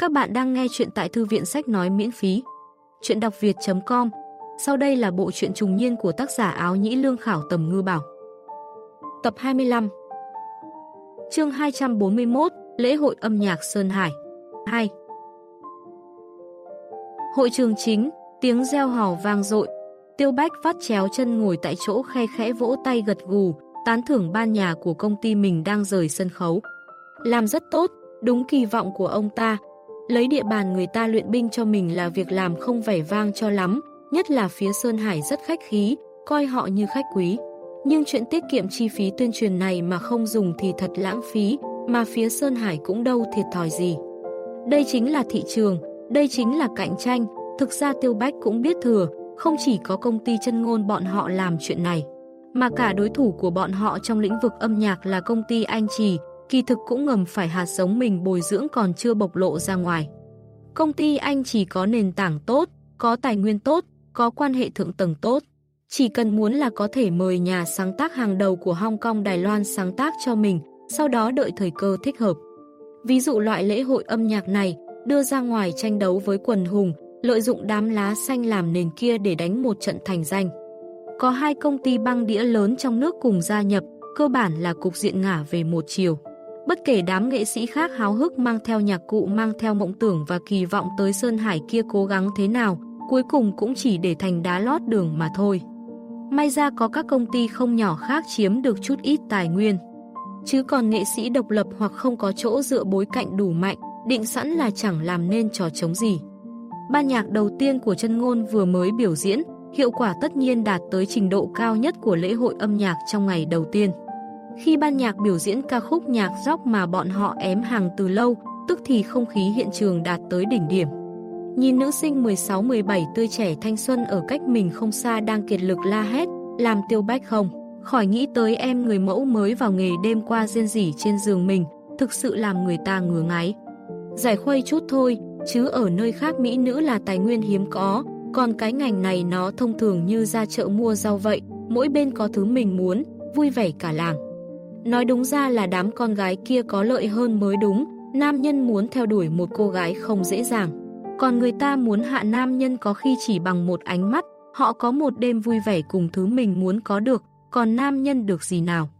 Các bạn đang nghe chuyện tại thư viện sách nói miễn phí. Chuyện đọc việt.com Sau đây là bộ truyện trùng niên của tác giả áo nhĩ lương khảo tầm ngư bảo. Tập 25 Chương 241 Lễ hội âm nhạc Sơn Hải 2 Hội trường chính, tiếng reo hò vang dội Tiêu Bách vắt chéo chân ngồi tại chỗ khe khẽ vỗ tay gật gù, tán thưởng ban nhà của công ty mình đang rời sân khấu. Làm rất tốt, đúng kỳ vọng của ông ta, Lấy địa bàn người ta luyện binh cho mình là việc làm không vẻ vang cho lắm, nhất là phía Sơn Hải rất khách khí, coi họ như khách quý. Nhưng chuyện tiết kiệm chi phí tuyên truyền này mà không dùng thì thật lãng phí, mà phía Sơn Hải cũng đâu thiệt thòi gì. Đây chính là thị trường, đây chính là cạnh tranh, thực ra Tiêu Bách cũng biết thừa, không chỉ có công ty chân ngôn bọn họ làm chuyện này, mà cả đối thủ của bọn họ trong lĩnh vực âm nhạc là công ty Anh Trì, kỳ thực cũng ngầm phải hạt giống mình bồi dưỡng còn chưa bộc lộ ra ngoài. Công ty anh chỉ có nền tảng tốt, có tài nguyên tốt, có quan hệ thượng tầng tốt. Chỉ cần muốn là có thể mời nhà sáng tác hàng đầu của Hong Kong Đài Loan sáng tác cho mình, sau đó đợi thời cơ thích hợp. Ví dụ loại lễ hội âm nhạc này, đưa ra ngoài tranh đấu với quần hùng, lợi dụng đám lá xanh làm nền kia để đánh một trận thành danh. Có hai công ty băng đĩa lớn trong nước cùng gia nhập, cơ bản là cục diện ngả về một chiều. Bất kể đám nghệ sĩ khác háo hức mang theo nhạc cụ mang theo mộng tưởng và kỳ vọng tới Sơn Hải kia cố gắng thế nào, cuối cùng cũng chỉ để thành đá lót đường mà thôi. May ra có các công ty không nhỏ khác chiếm được chút ít tài nguyên. Chứ còn nghệ sĩ độc lập hoặc không có chỗ dựa bối cạnh đủ mạnh, định sẵn là chẳng làm nên trò chống gì. Ban nhạc đầu tiên của chân ngôn vừa mới biểu diễn, hiệu quả tất nhiên đạt tới trình độ cao nhất của lễ hội âm nhạc trong ngày đầu tiên. Khi ban nhạc biểu diễn ca khúc nhạc rock mà bọn họ ém hàng từ lâu, tức thì không khí hiện trường đạt tới đỉnh điểm. Nhìn nữ sinh 16-17 tươi trẻ thanh xuân ở cách mình không xa đang kiệt lực la hét, làm tiêu bách không. Khỏi nghĩ tới em người mẫu mới vào nghề đêm qua riêng rỉ trên giường mình, thực sự làm người ta ngứa ngáy. Giải khuây chút thôi, chứ ở nơi khác mỹ nữ là tài nguyên hiếm có, còn cái ngành này nó thông thường như ra chợ mua rau vậy, mỗi bên có thứ mình muốn, vui vẻ cả làng. Nói đúng ra là đám con gái kia có lợi hơn mới đúng, nam nhân muốn theo đuổi một cô gái không dễ dàng. Còn người ta muốn hạ nam nhân có khi chỉ bằng một ánh mắt, họ có một đêm vui vẻ cùng thứ mình muốn có được, còn nam nhân được gì nào?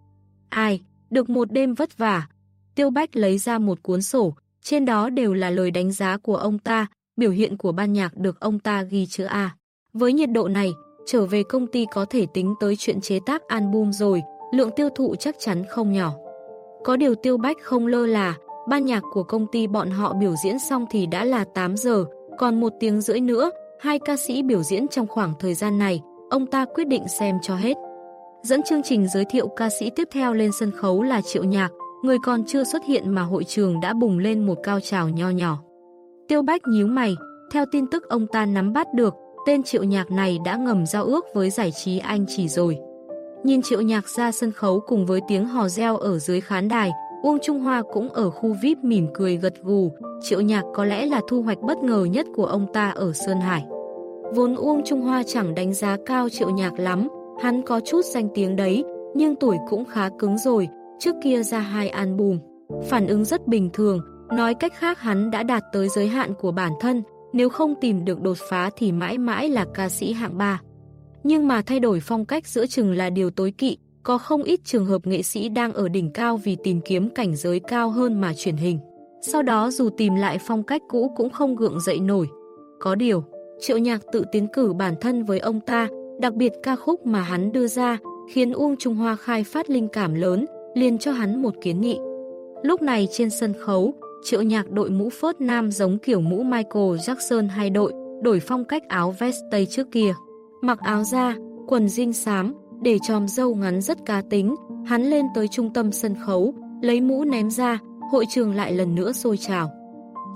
Ai, được một đêm vất vả. Tiêu Bách lấy ra một cuốn sổ, trên đó đều là lời đánh giá của ông ta, biểu hiện của ban nhạc được ông ta ghi chữ A. Với nhiệt độ này, trở về công ty có thể tính tới chuyện chế tác album rồi, lượng tiêu thụ chắc chắn không nhỏ. Có điều tiêu bách không lơ là, ban nhạc của công ty bọn họ biểu diễn xong thì đã là 8 giờ, còn một tiếng rưỡi nữa, hai ca sĩ biểu diễn trong khoảng thời gian này, ông ta quyết định xem cho hết. Dẫn chương trình giới thiệu ca sĩ tiếp theo lên sân khấu là Triệu Nhạc, người còn chưa xuất hiện mà hội trường đã bùng lên một cao trào nho nhỏ. Tiêu Bách nhíu mày, theo tin tức ông ta nắm bắt được, tên Triệu Nhạc này đã ngầm giao ước với giải trí Anh chỉ rồi. Nhìn triệu nhạc ra sân khấu cùng với tiếng hò reo ở dưới khán đài, Uông Trung Hoa cũng ở khu VIP mỉm cười gật gù, triệu nhạc có lẽ là thu hoạch bất ngờ nhất của ông ta ở Sơn Hải. Vốn Uông Trung Hoa chẳng đánh giá cao triệu nhạc lắm, hắn có chút danh tiếng đấy, nhưng tuổi cũng khá cứng rồi, trước kia ra hai album. Phản ứng rất bình thường, nói cách khác hắn đã đạt tới giới hạn của bản thân, nếu không tìm được đột phá thì mãi mãi là ca sĩ hạng 3. Nhưng mà thay đổi phong cách giữa chừng là điều tối kỵ, có không ít trường hợp nghệ sĩ đang ở đỉnh cao vì tìm kiếm cảnh giới cao hơn mà chuyển hình. Sau đó dù tìm lại phong cách cũ cũng không gượng dậy nổi. Có điều, Triệu Nhạc tự tiến cử bản thân với ông ta, đặc biệt ca khúc mà hắn đưa ra, khiến Uông Trung Hoa khai phát linh cảm lớn, liền cho hắn một kiến nghị. Lúc này trên sân khấu, Triệu Nhạc đội mũ phớt nam giống kiểu mũ Michael Jackson hay đội, đổi phong cách áo vest tây trước kia. Mặc áo da, quần jean xám, để tròm dâu ngắn rất cá tính, hắn lên tới trung tâm sân khấu, lấy mũ ném ra, hội trường lại lần nữa sôi trào.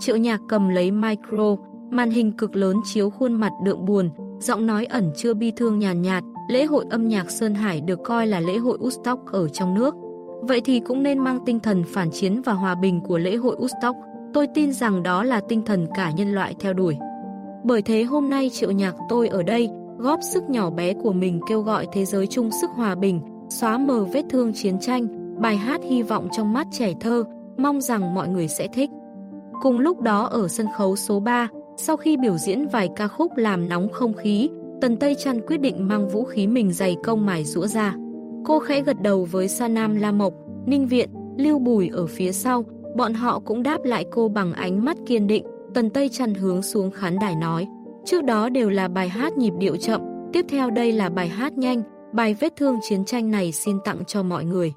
Triệu nhạc cầm lấy micro, màn hình cực lớn chiếu khuôn mặt đượm buồn, giọng nói ẩn chưa bi thương nhàn nhạt, lễ hội âm nhạc Sơn Hải được coi là lễ hội Woodstock ở trong nước. Vậy thì cũng nên mang tinh thần phản chiến và hòa bình của lễ hội Woodstock. Tôi tin rằng đó là tinh thần cả nhân loại theo đuổi. Bởi thế hôm nay triệu nhạc tôi ở đây, góp sức nhỏ bé của mình kêu gọi thế giới chung sức hòa bình, xóa mờ vết thương chiến tranh, bài hát hy vọng trong mắt trẻ thơ, mong rằng mọi người sẽ thích. Cùng lúc đó ở sân khấu số 3, sau khi biểu diễn vài ca khúc làm nóng không khí, Tần Tây Trăn quyết định mang vũ khí mình dày công mài rũa ra. Cô khẽ gật đầu với Sa Nam La Mộc, Ninh Viện, Lưu Bùi ở phía sau, bọn họ cũng đáp lại cô bằng ánh mắt kiên định. Tần Tây Trăn hướng xuống khán đài nói, trước đó đều là bài hát nhịp điệu chậm, tiếp theo đây là bài hát nhanh, bài vết thương chiến tranh này xin tặng cho mọi người.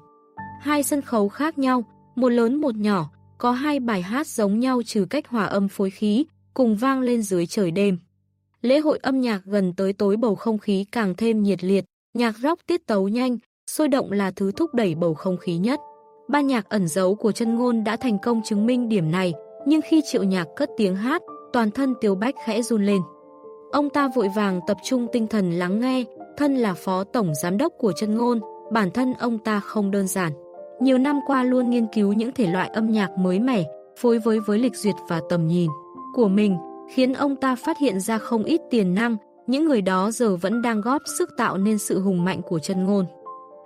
Hai sân khấu khác nhau, một lớn một nhỏ, có hai bài hát giống nhau trừ cách hòa âm phối khí, cùng vang lên dưới trời đêm. Lễ hội âm nhạc gần tới tối bầu không khí càng thêm nhiệt liệt, nhạc rock tiết tấu nhanh, sôi động là thứ thúc đẩy bầu không khí nhất. Ban nhạc ẩn giấu của chân ngôn đã thành công chứng minh điểm này, nhưng khi triệu nhạc cất tiếng hát, toàn thân Tiêu Bách khẽ run lên. Ông ta vội vàng tập trung tinh thần lắng nghe, thân là phó tổng giám đốc của chân ngôn, bản thân ông ta không đơn giản. Nhiều năm qua luôn nghiên cứu những thể loại âm nhạc mới mẻ, phối với với lịch duyệt và tầm nhìn của mình, khiến ông ta phát hiện ra không ít tiền năng, những người đó giờ vẫn đang góp sức tạo nên sự hùng mạnh của chân ngôn.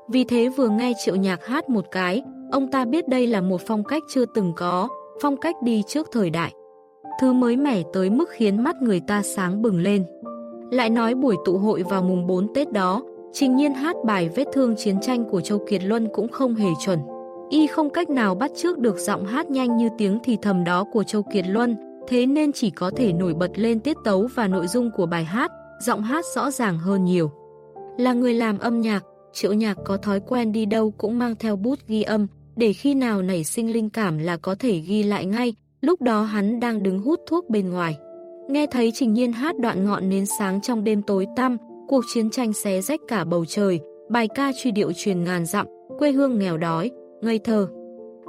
Vì thế vừa nghe triệu nhạc hát một cái, ông ta biết đây là một phong cách chưa từng có, phong cách đi trước thời đại. Thứ mới mẻ tới mức khiến mắt người ta sáng bừng lên. Lại nói buổi tụ hội vào mùng 4 Tết đó, Trình nhiên hát bài vết thương chiến tranh của Châu Kiệt Luân cũng không hề chuẩn. Y không cách nào bắt trước được giọng hát nhanh như tiếng thì thầm đó của Châu Kiệt Luân, thế nên chỉ có thể nổi bật lên tiết tấu và nội dung của bài hát, giọng hát rõ ràng hơn nhiều. Là người làm âm nhạc, Triệu Nhạc có thói quen đi đâu cũng mang theo bút ghi âm, để khi nào nảy sinh linh cảm là có thể ghi lại ngay, lúc đó hắn đang đứng hút thuốc bên ngoài. Nghe thấy Trình Nhiên hát đoạn ngọn nến sáng trong đêm tối tăm, cuộc chiến tranh xé rách cả bầu trời, bài ca truy điệu truyền ngàn dặm, quê hương nghèo đói, ngây thơ.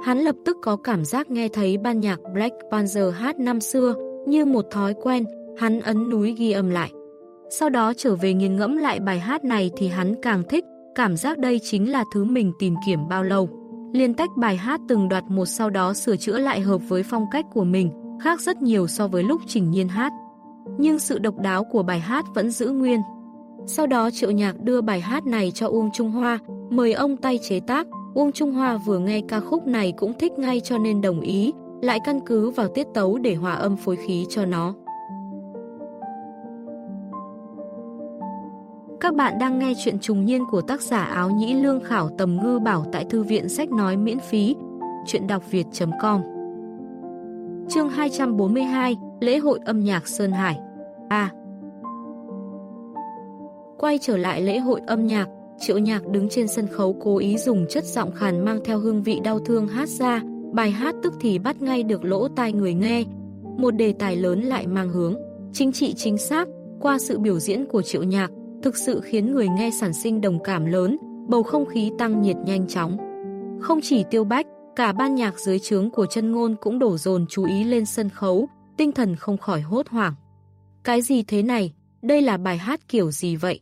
Hắn lập tức có cảm giác nghe thấy ban nhạc Black Panther hát năm xưa, như một thói quen, hắn ấn núi ghi âm lại. Sau đó trở về nghiền ngẫm lại bài hát này thì hắn càng thích, cảm giác đây chính là thứ mình tìm kiếm bao lâu. Liên tách bài hát từng đoạt một sau đó sửa chữa lại hợp với phong cách của mình, khác rất nhiều so với lúc trình nhiên hát. Nhưng sự độc đáo của bài hát vẫn giữ nguyên. Sau đó Triệu Nhạc đưa bài hát này cho Uông Trung Hoa, mời ông tay chế tác. Uông Trung Hoa vừa nghe ca khúc này cũng thích ngay cho nên đồng ý, lại căn cứ vào tiết tấu để hòa âm phối khí cho nó. Các bạn đang nghe chuyện trùng niên của tác giả áo nhĩ lương khảo tầm ngư bảo tại thư viện sách nói miễn phí, chuyện đọc việt.com Chương 242, Lễ hội âm nhạc Sơn Hải. A. Quay trở lại lễ hội âm nhạc, Triệu Nhạc đứng trên sân khấu cố ý dùng chất giọng khàn mang theo hương vị đau thương hát ra, bài hát tức thì bắt ngay được lỗ tai người nghe. Một đề tài lớn lại mang hướng, chính trị chính xác, qua sự biểu diễn của Triệu Nhạc, thực sự khiến người nghe sản sinh đồng cảm lớn, bầu không khí tăng nhiệt nhanh chóng. Không chỉ tiêu bách, cả ban nhạc dưới trướng của chân ngôn cũng đổ dồn chú ý lên sân khấu, tinh thần không khỏi hốt hoảng. Cái gì thế này? Đây là bài hát kiểu gì vậy?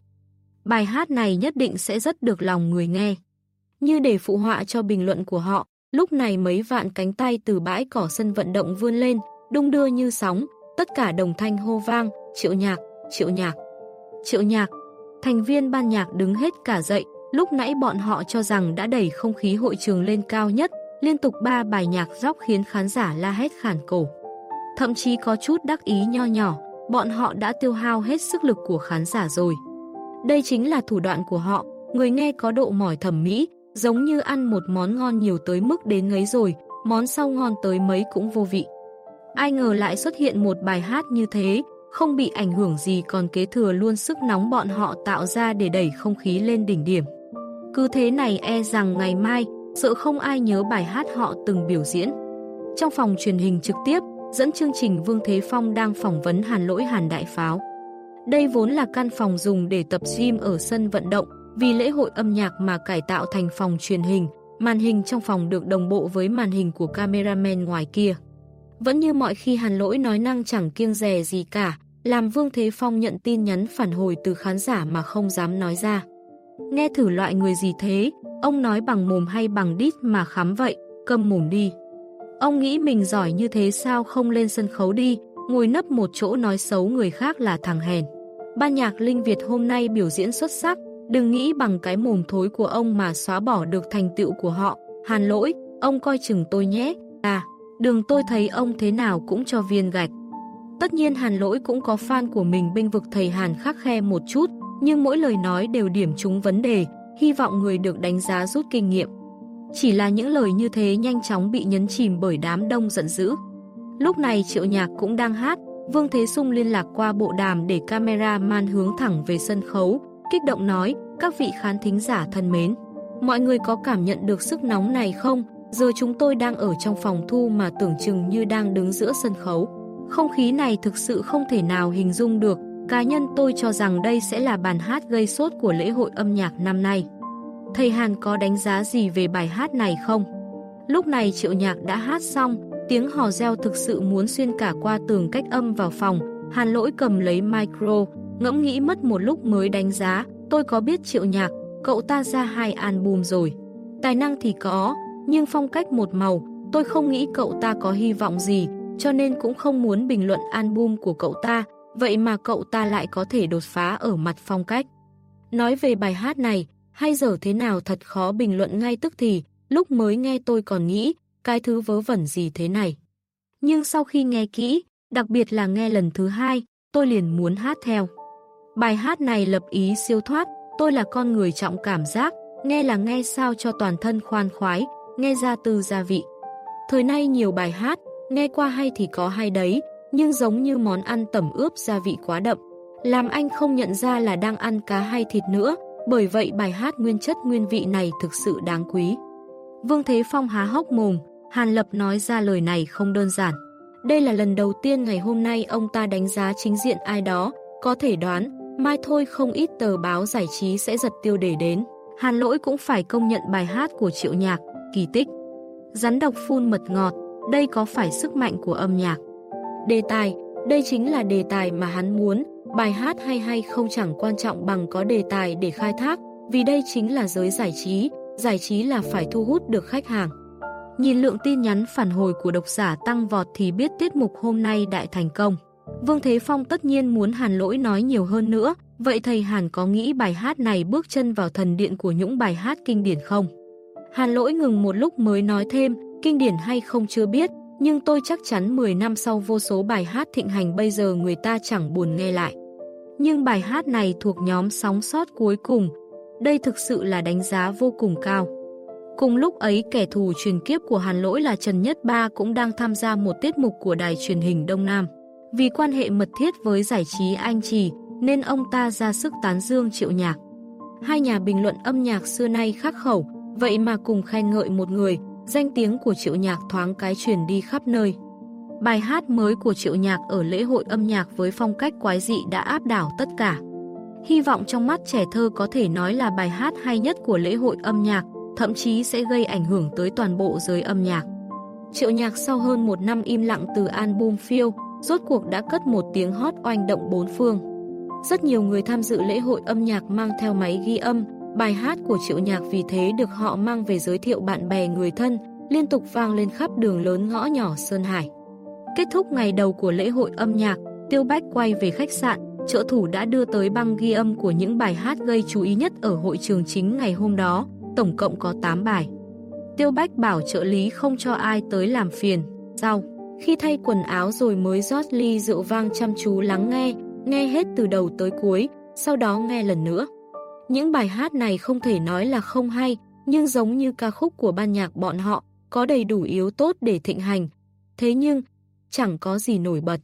Bài hát này nhất định sẽ rất được lòng người nghe. Như để phụ họa cho bình luận của họ, lúc này mấy vạn cánh tay từ bãi cỏ sân vận động vươn lên, đung đưa như sóng, tất cả đồng thanh hô vang, triệu nhạc, triệu nhạc, triệu nhạc. Thành viên ban nhạc đứng hết cả dậy, lúc nãy bọn họ cho rằng đã đẩy không khí hội trường lên cao nhất, liên tục ba bài nhạc rock khiến khán giả la hét khản cổ. Thậm chí có chút đắc ý nho nhỏ, bọn họ đã tiêu hao hết sức lực của khán giả rồi. Đây chính là thủ đoạn của họ, người nghe có độ mỏi thẩm mỹ, giống như ăn một món ngon nhiều tới mức đến ngấy rồi, món sau ngon tới mấy cũng vô vị. Ai ngờ lại xuất hiện một bài hát như thế, không bị ảnh hưởng gì còn kế thừa luôn sức nóng bọn họ tạo ra để đẩy không khí lên đỉnh điểm. Cứ thế này e rằng ngày mai, sợ không ai nhớ bài hát họ từng biểu diễn. Trong phòng truyền hình trực tiếp, dẫn chương trình Vương Thế Phong đang phỏng vấn Hàn Lỗi Hàn Đại Pháo. Đây vốn là căn phòng dùng để tập gym ở sân vận động, vì lễ hội âm nhạc mà cải tạo thành phòng truyền hình, màn hình trong phòng được đồng bộ với màn hình của cameraman ngoài kia. Vẫn như mọi khi Hàn Lỗi nói năng chẳng kiêng dè gì cả, làm Vương Thế Phong nhận tin nhắn phản hồi từ khán giả mà không dám nói ra. Nghe thử loại người gì thế, ông nói bằng mồm hay bằng đít mà khám vậy, cầm mồm đi. Ông nghĩ mình giỏi như thế sao không lên sân khấu đi, ngồi nấp một chỗ nói xấu người khác là thằng hèn. Ban nhạc Linh Việt hôm nay biểu diễn xuất sắc, đừng nghĩ bằng cái mồm thối của ông mà xóa bỏ được thành tựu của họ. Hàn lỗi, ông coi chừng tôi nhé. À, đường tôi thấy ông thế nào cũng cho viên gạch. Tất nhiên Hàn Lỗi cũng có fan của mình bênh vực thầy Hàn khắc khe một chút, nhưng mỗi lời nói đều điểm trúng vấn đề, hy vọng người được đánh giá rút kinh nghiệm. Chỉ là những lời như thế nhanh chóng bị nhấn chìm bởi đám đông giận dữ. Lúc này Triệu Nhạc cũng đang hát, Vương Thế Sung liên lạc qua bộ đàm để camera man hướng thẳng về sân khấu, kích động nói, các vị khán thính giả thân mến. Mọi người có cảm nhận được sức nóng này không? Giờ chúng tôi đang ở trong phòng thu mà tưởng chừng như đang đứng giữa sân khấu. Không khí này thực sự không thể nào hình dung được, cá nhân tôi cho rằng đây sẽ là bản hát gây sốt của lễ hội âm nhạc năm nay. Thầy Hàn có đánh giá gì về bài hát này không? Lúc này triệu nhạc đã hát xong, tiếng hò reo thực sự muốn xuyên cả qua tường cách âm vào phòng. Hàn lỗi cầm lấy micro, ngẫm nghĩ mất một lúc mới đánh giá, tôi có biết triệu nhạc, cậu ta ra hai album rồi. Tài năng thì có, nhưng phong cách một màu, tôi không nghĩ cậu ta có hy vọng gì, cho nên cũng không muốn bình luận album của cậu ta, vậy mà cậu ta lại có thể đột phá ở mặt phong cách. Nói về bài hát này, hay dở thế nào thật khó bình luận ngay tức thì, lúc mới nghe tôi còn nghĩ, cái thứ vớ vẩn gì thế này. Nhưng sau khi nghe kỹ, đặc biệt là nghe lần thứ hai, tôi liền muốn hát theo. Bài hát này lập ý siêu thoát, tôi là con người trọng cảm giác, nghe là nghe sao cho toàn thân khoan khoái, nghe ra từ gia vị. Thời nay nhiều bài hát, nghe qua hay thì có hay đấy, nhưng giống như món ăn tẩm ướp gia vị quá đậm, làm anh không nhận ra là đang ăn cá hay thịt nữa, bởi vậy bài hát nguyên chất nguyên vị này thực sự đáng quý. Vương Thế Phong há hốc mồm, Hàn Lập nói ra lời này không đơn giản. Đây là lần đầu tiên ngày hôm nay ông ta đánh giá chính diện ai đó, có thể đoán, mai thôi không ít tờ báo giải trí sẽ giật tiêu đề đến. Hàn Lỗi cũng phải công nhận bài hát của Triệu Nhạc, kỳ tích. Rắn độc phun mật ngọt, đây có phải sức mạnh của âm nhạc. Đề tài, đây chính là đề tài mà hắn muốn, bài hát hay hay không chẳng quan trọng bằng có đề tài để khai thác, vì đây chính là giới giải trí, giải trí là phải thu hút được khách hàng. Nhìn lượng tin nhắn phản hồi của độc giả tăng vọt thì biết tiết mục hôm nay đại thành công. Vương Thế Phong tất nhiên muốn Hàn Lỗi nói nhiều hơn nữa, vậy thầy Hàn có nghĩ bài hát này bước chân vào thần điện của những bài hát kinh điển không? Hàn Lỗi ngừng một lúc mới nói thêm, kinh điển hay không chưa biết, nhưng tôi chắc chắn 10 năm sau vô số bài hát thịnh hành bây giờ người ta chẳng buồn nghe lại. Nhưng bài hát này thuộc nhóm sóng sót cuối cùng, đây thực sự là đánh giá vô cùng cao. Cùng lúc ấy kẻ thù truyền kiếp của Hàn Lỗi là Trần Nhất Ba cũng đang tham gia một tiết mục của đài truyền hình Đông Nam. Vì quan hệ mật thiết với giải trí anh trì, nên ông ta ra sức tán dương triệu nhạc. Hai nhà bình luận âm nhạc xưa nay khắc khẩu, vậy mà cùng khen ngợi một người, danh tiếng của triệu nhạc thoáng cái truyền đi khắp nơi. Bài hát mới của triệu nhạc ở lễ hội âm nhạc với phong cách quái dị đã áp đảo tất cả. Hy vọng trong mắt trẻ thơ có thể nói là bài hát hay nhất của lễ hội âm nhạc, thậm chí sẽ gây ảnh hưởng tới toàn bộ giới âm nhạc. Triệu nhạc sau hơn một năm im lặng từ album Phiêu, rốt cuộc đã cất một tiếng hot oanh động bốn phương. Rất nhiều người tham dự lễ hội âm nhạc mang theo máy ghi âm, bài hát của Triệu Nhạc vì thế được họ mang về giới thiệu bạn bè người thân, liên tục vang lên khắp đường lớn ngõ nhỏ Sơn Hải. Kết thúc ngày đầu của lễ hội âm nhạc, Tiêu Bách quay về khách sạn, trợ thủ đã đưa tới băng ghi âm của những bài hát gây chú ý nhất ở hội trường chính ngày hôm đó, tổng cộng có 8 bài. Tiêu Bách bảo trợ lý không cho ai tới làm phiền. Sau, khi thay quần áo rồi mới rót ly rượu vang chăm chú lắng nghe, nghe hết từ đầu tới cuối, sau đó nghe lần nữa. Những bài hát này không thể nói là không hay, nhưng giống như ca khúc của ban nhạc bọn họ, có đầy đủ yếu tốt để thịnh hành. Thế nhưng, chẳng có gì nổi bật.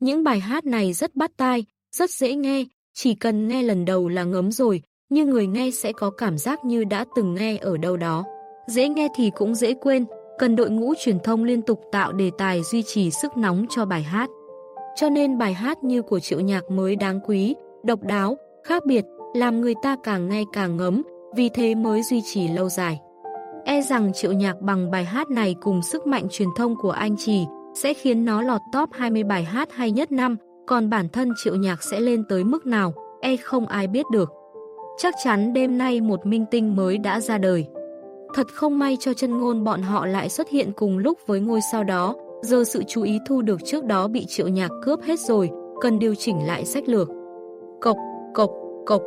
Những bài hát này rất bắt tai, rất dễ nghe, chỉ cần nghe lần đầu là ngấm rồi, nhưng người nghe sẽ có cảm giác như đã từng nghe ở đâu đó. Dễ nghe thì cũng dễ quên, cần đội ngũ truyền thông liên tục tạo đề tài duy trì sức nóng cho bài hát. Cho nên bài hát như của Triệu Nhạc mới đáng quý, độc đáo, khác biệt, làm người ta càng ngay càng ngấm, vì thế mới duy trì lâu dài. E rằng Triệu Nhạc bằng bài hát này cùng sức mạnh truyền thông của anh Trì sẽ khiến nó lọt top 20 bài hát hay nhất năm, còn bản thân Triệu Nhạc sẽ lên tới mức nào, e không ai biết được. Chắc chắn đêm nay một minh tinh mới đã ra đời. Thật không may cho chân ngôn bọn họ lại xuất hiện cùng lúc với ngôi sao đó, giờ sự chú ý thu được trước đó bị triệu nhạc cướp hết rồi, cần điều chỉnh lại sách lược. Cộc, cộc, cộc,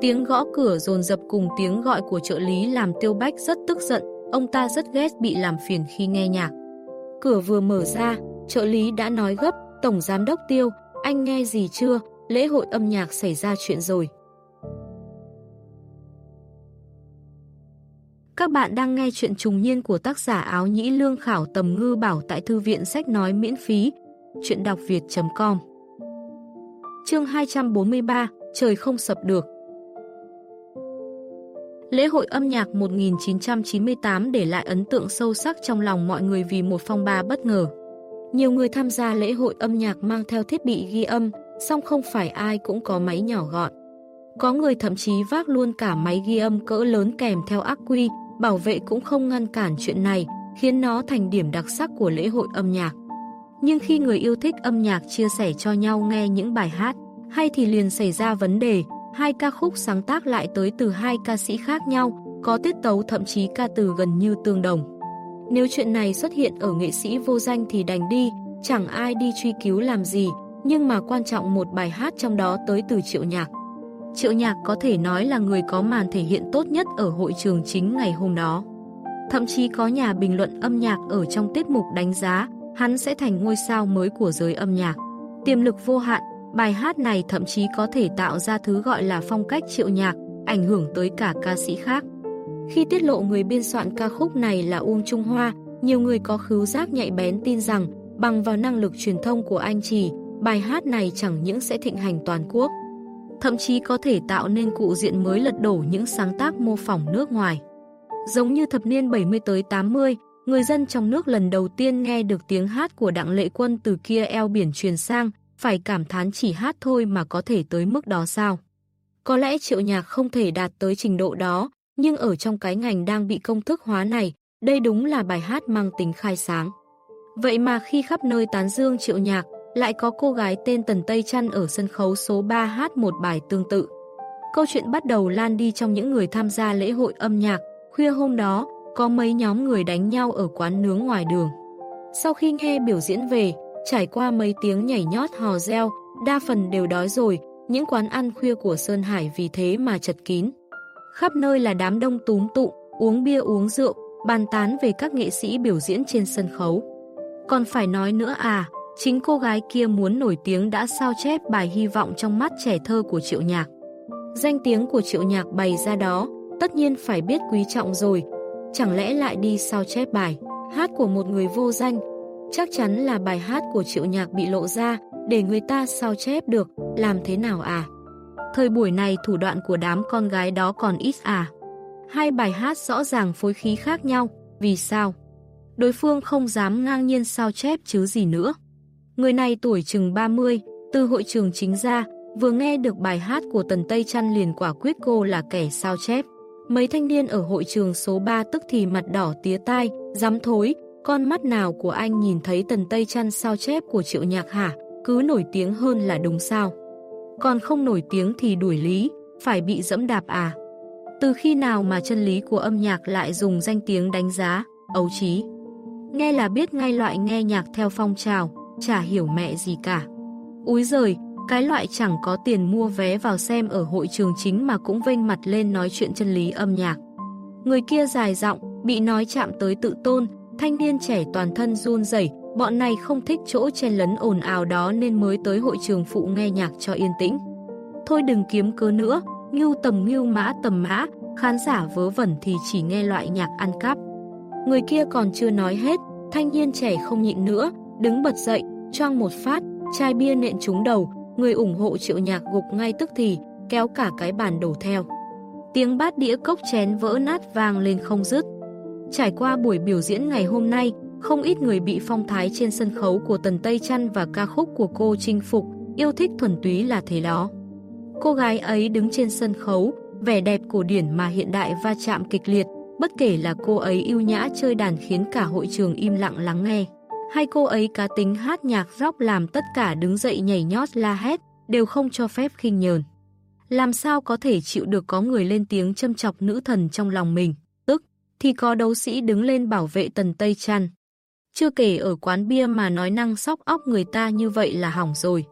tiếng gõ cửa dồn dập cùng tiếng gọi của trợ lý làm tiêu bách rất tức giận, ông ta rất ghét bị làm phiền khi nghe nhạc. Cửa vừa mở ra, trợ lý đã nói gấp, Tổng Giám đốc Tiêu, anh nghe gì chưa, lễ hội âm nhạc xảy ra chuyện rồi. Các bạn đang nghe chuyện trùng niên của tác giả áo nhĩ lương khảo tầm ngư bảo tại thư viện sách nói miễn phí. Chuyện đọc việt.com Chương 243 Trời không sập được Lễ hội âm nhạc 1998 để lại ấn tượng sâu sắc trong lòng mọi người vì một phong ba bất ngờ. Nhiều người tham gia lễ hội âm nhạc mang theo thiết bị ghi âm, song không phải ai cũng có máy nhỏ gọn. Có người thậm chí vác luôn cả máy ghi âm cỡ lớn kèm theo ác quy, bảo vệ cũng không ngăn cản chuyện này, khiến nó thành điểm đặc sắc của lễ hội âm nhạc. Nhưng khi người yêu thích âm nhạc chia sẻ cho nhau nghe những bài hát, hay thì liền xảy ra vấn đề, hai ca khúc sáng tác lại tới từ hai ca sĩ khác nhau, có tiết tấu thậm chí ca từ gần như tương đồng. Nếu chuyện này xuất hiện ở nghệ sĩ vô danh thì đành đi, chẳng ai đi truy cứu làm gì, nhưng mà quan trọng một bài hát trong đó tới từ Triệu Nhạc. Triệu Nhạc có thể nói là người có màn thể hiện tốt nhất ở hội trường chính ngày hôm đó. Thậm chí có nhà bình luận âm nhạc ở trong tiết mục đánh giá, hắn sẽ thành ngôi sao mới của giới âm nhạc. Tiềm lực vô hạn, bài hát này thậm chí có thể tạo ra thứ gọi là phong cách triệu nhạc, ảnh hưởng tới cả ca sĩ khác. Khi tiết lộ người biên soạn ca khúc này là Uông Trung Hoa, nhiều người có khứu giác nhạy bén tin rằng bằng vào năng lực truyền thông của anh chỉ, bài hát này chẳng những sẽ thịnh hành toàn quốc, thậm chí có thể tạo nên cụ diện mới lật đổ những sáng tác mô phỏng nước ngoài. Giống như thập niên 70 tới 80, người dân trong nước lần đầu tiên nghe được tiếng hát của Đặng Lệ Quân từ kia eo biển truyền sang, phải cảm thán chỉ hát thôi mà có thể tới mức đó sao. Có lẽ triệu nhạc không thể đạt tới trình độ đó, nhưng ở trong cái ngành đang bị công thức hóa này, đây đúng là bài hát mang tính khai sáng. Vậy mà khi khắp nơi tán dương triệu nhạc, lại có cô gái tên Tần Tây Trăn ở sân khấu số 3 hát một bài tương tự. Câu chuyện bắt đầu lan đi trong những người tham gia lễ hội âm nhạc, khuya hôm đó, có mấy nhóm người đánh nhau ở quán nướng ngoài đường. Sau khi nghe biểu diễn về, trải qua mấy tiếng nhảy nhót hò reo, đa phần đều đói rồi, những quán ăn khuya của Sơn Hải vì thế mà chật kín. Khắp nơi là đám đông túm tụ, uống bia uống rượu, bàn tán về các nghệ sĩ biểu diễn trên sân khấu. Còn phải nói nữa à, chính cô gái kia muốn nổi tiếng đã sao chép bài hy vọng trong mắt trẻ thơ của Triệu Nhạc. Danh tiếng của Triệu Nhạc bày ra đó, tất nhiên phải biết quý trọng rồi, chẳng lẽ lại đi sao chép bài, hát của một người vô danh, chắc chắn là bài hát của Triệu Nhạc bị lộ ra, để người ta sao chép được, làm thế nào à? Thời buổi này thủ đoạn của đám con gái đó còn ít à? Hai bài hát rõ ràng phối khí khác nhau, vì sao? Đối phương không dám ngang nhiên sao chép chứ gì nữa. Người này tuổi chừng 30, từ hội trường chính ra, vừa nghe được bài hát của Tần Tây Trăn liền quả quyết cô là kẻ sao chép. Mấy thanh niên ở hội trường số 3 tức thì mặt đỏ tía tai, dám thối, con mắt nào của anh nhìn thấy Tần Tây chăn sao chép của Triệu Nhạc hả, cứ nổi tiếng hơn là đúng sao. Còn không nổi tiếng thì đuổi lý, phải bị dẫm đạp à. Từ khi nào mà chân lý của âm nhạc lại dùng danh tiếng đánh giá, ấu trí. Nghe là biết ngay loại nghe nhạc theo phong trào, chả hiểu mẹ gì cả. Úi giời, cái loại chẳng có tiền mua vé vào xem ở hội trường chính mà cũng vênh mặt lên nói chuyện chân lý âm nhạc. Người kia dài giọng, bị nói chạm tới tự tôn, thanh niên trẻ toàn thân run rẩy, bọn này không thích chỗ chen lấn ồn ào đó nên mới tới hội trường phụ nghe nhạc cho yên tĩnh. Thôi đừng kiếm cớ nữa, ngưu tầm ngưu mã tầm mã, khán giả vớ vẩn thì chỉ nghe loại nhạc ăn cắp. Người kia còn chưa nói hết, thanh niên trẻ không nhịn nữa, đứng bật dậy, choang một phát, chai bia nện trúng đầu, người ủng hộ triệu nhạc gục ngay tức thì, kéo cả cái bàn đổ theo. Tiếng bát đĩa cốc chén vỡ nát vang lên không dứt. Trải qua buổi biểu diễn ngày hôm nay, không ít người bị phong thái trên sân khấu của Tần Tây Trăn và ca khúc của cô chinh phục, yêu thích thuần túy là thế đó. Cô gái ấy đứng trên sân khấu, vẻ đẹp cổ điển mà hiện đại va chạm kịch liệt, bất kể là cô ấy yêu nhã chơi đàn khiến cả hội trường im lặng lắng nghe, hay cô ấy cá tính hát nhạc rock làm tất cả đứng dậy nhảy nhót la hét, đều không cho phép khinh nhờn. Làm sao có thể chịu được có người lên tiếng châm chọc nữ thần trong lòng mình, thì có đấu sĩ đứng lên bảo vệ tần Tây Trăn. Chưa kể ở quán bia mà nói năng sóc óc người ta như vậy là hỏng rồi.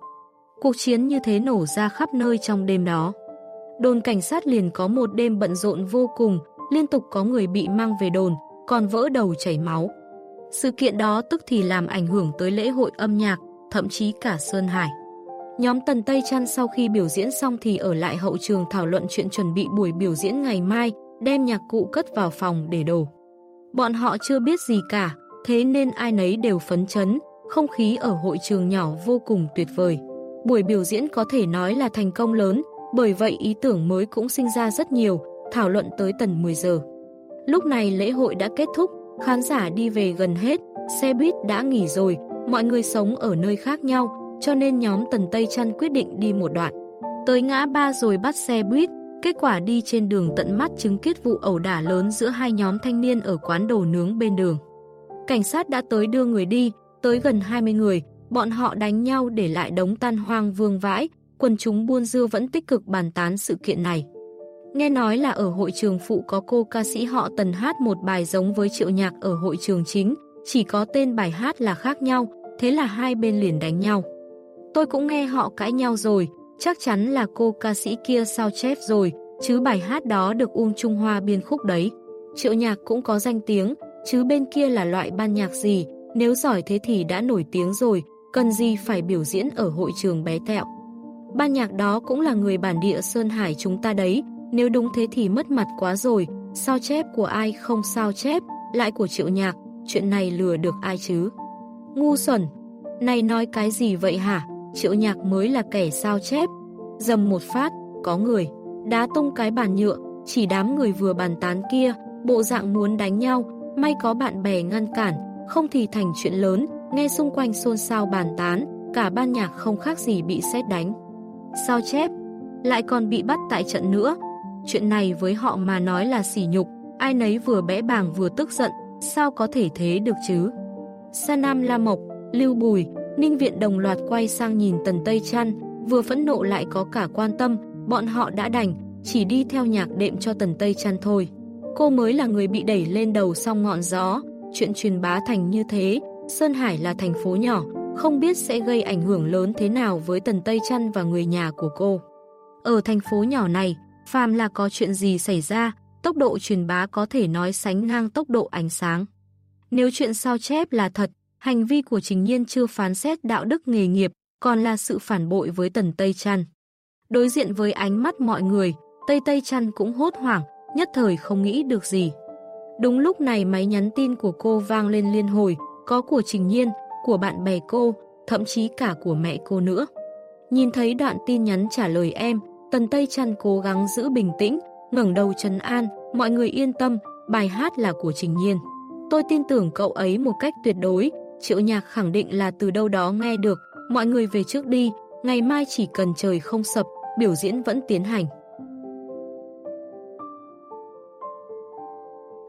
Cuộc chiến như thế nổ ra khắp nơi trong đêm đó. Đồn cảnh sát liền có một đêm bận rộn vô cùng, liên tục có người bị mang về đồn, còn vỡ đầu chảy máu. Sự kiện đó tức thì làm ảnh hưởng tới lễ hội âm nhạc, thậm chí cả Sơn Hải. Nhóm Tần Tây Trăn sau khi biểu diễn xong thì ở lại hậu trường thảo luận chuyện chuẩn bị buổi biểu diễn ngày mai, đem nhạc cụ cất vào phòng để đồ. Bọn họ chưa biết gì cả, thế nên ai nấy đều phấn chấn, không khí ở hội trường nhỏ vô cùng tuyệt vời. Buổi biểu diễn có thể nói là thành công lớn, bởi vậy ý tưởng mới cũng sinh ra rất nhiều, thảo luận tới tận 10 giờ. Lúc này lễ hội đã kết thúc, khán giả đi về gần hết, xe buýt đã nghỉ rồi, mọi người sống ở nơi khác nhau, cho nên nhóm Tần Tây Trăn quyết định đi một đoạn. Tới ngã ba rồi bắt xe buýt, kết quả đi trên đường tận mắt chứng kiến vụ ẩu đả lớn giữa hai nhóm thanh niên ở quán đồ nướng bên đường. Cảnh sát đã tới đưa người đi, tới gần 20 người, bọn họ đánh nhau để lại đống tan hoang vương vãi, quần chúng buôn dưa vẫn tích cực bàn tán sự kiện này. Nghe nói là ở hội trường phụ có cô ca sĩ họ Tần hát một bài giống với triệu nhạc ở hội trường chính, chỉ có tên bài hát là khác nhau, thế là hai bên liền đánh nhau. Tôi cũng nghe họ cãi nhau rồi, chắc chắn là cô ca sĩ kia sao chép rồi, chứ bài hát đó được Uông Trung Hoa biên khúc đấy. Triệu nhạc cũng có danh tiếng, chứ bên kia là loại ban nhạc gì, nếu giỏi thế thì đã nổi tiếng rồi, cần gì phải biểu diễn ở hội trường bé tẹo. Ban nhạc đó cũng là người bản địa Sơn Hải chúng ta đấy, nếu đúng thế thì mất mặt quá rồi, sao chép của ai không sao chép, lại của triệu nhạc, chuyện này lừa được ai chứ? Ngu xuẩn, này nói cái gì vậy hả? Triệu nhạc mới là kẻ sao chép. Dầm một phát, có người, đá tung cái bàn nhựa, chỉ đám người vừa bàn tán kia, bộ dạng muốn đánh nhau, may có bạn bè ngăn cản, không thì thành chuyện lớn, nghe xung quanh xôn xao bàn tán, cả ban nhạc không khác gì bị xét đánh. Sao chép, lại còn bị bắt tại trận nữa. Chuyện này với họ mà nói là sỉ nhục, ai nấy vừa bẽ bàng vừa tức giận, sao có thể thế được chứ? Sa Nam La Mộc, Lưu Bùi, Ninh Viện đồng loạt quay sang nhìn Tần Tây Trăn, vừa phẫn nộ lại có cả quan tâm, bọn họ đã đành, chỉ đi theo nhạc đệm cho Tần Tây Trăn thôi. Cô mới là người bị đẩy lên đầu song ngọn gió, chuyện truyền bá thành như thế, Sơn Hải là thành phố nhỏ, không biết sẽ gây ảnh hưởng lớn thế nào với Tần Tây Trăn và người nhà của cô. Ở thành phố nhỏ này, phàm là có chuyện gì xảy ra, tốc độ truyền bá có thể nói sánh ngang tốc độ ánh sáng. Nếu chuyện sao chép là thật, hành vi của Trình Nhiên chưa phán xét đạo đức nghề nghiệp, còn là sự phản bội với Tần Tây Trăn. Đối diện với ánh mắt mọi người, Tây Tây Trăn cũng hốt hoảng, nhất thời không nghĩ được gì. Đúng lúc này máy nhắn tin của cô vang lên liên hồi, có của Trình Nhiên, của bạn bè cô, thậm chí cả của mẹ cô nữa. Nhìn thấy đoạn tin nhắn trả lời em, Tần Tây Trăn cố gắng giữ bình tĩnh, ngẩng đầu trấn an, mọi người yên tâm, bài hát là của Trình Nhiên. Tôi tin tưởng cậu ấy một cách tuyệt đối, triệu nhạc khẳng định là từ đâu đó nghe được, mọi người về trước đi, ngày mai chỉ cần trời không sập, biểu diễn vẫn tiến hành.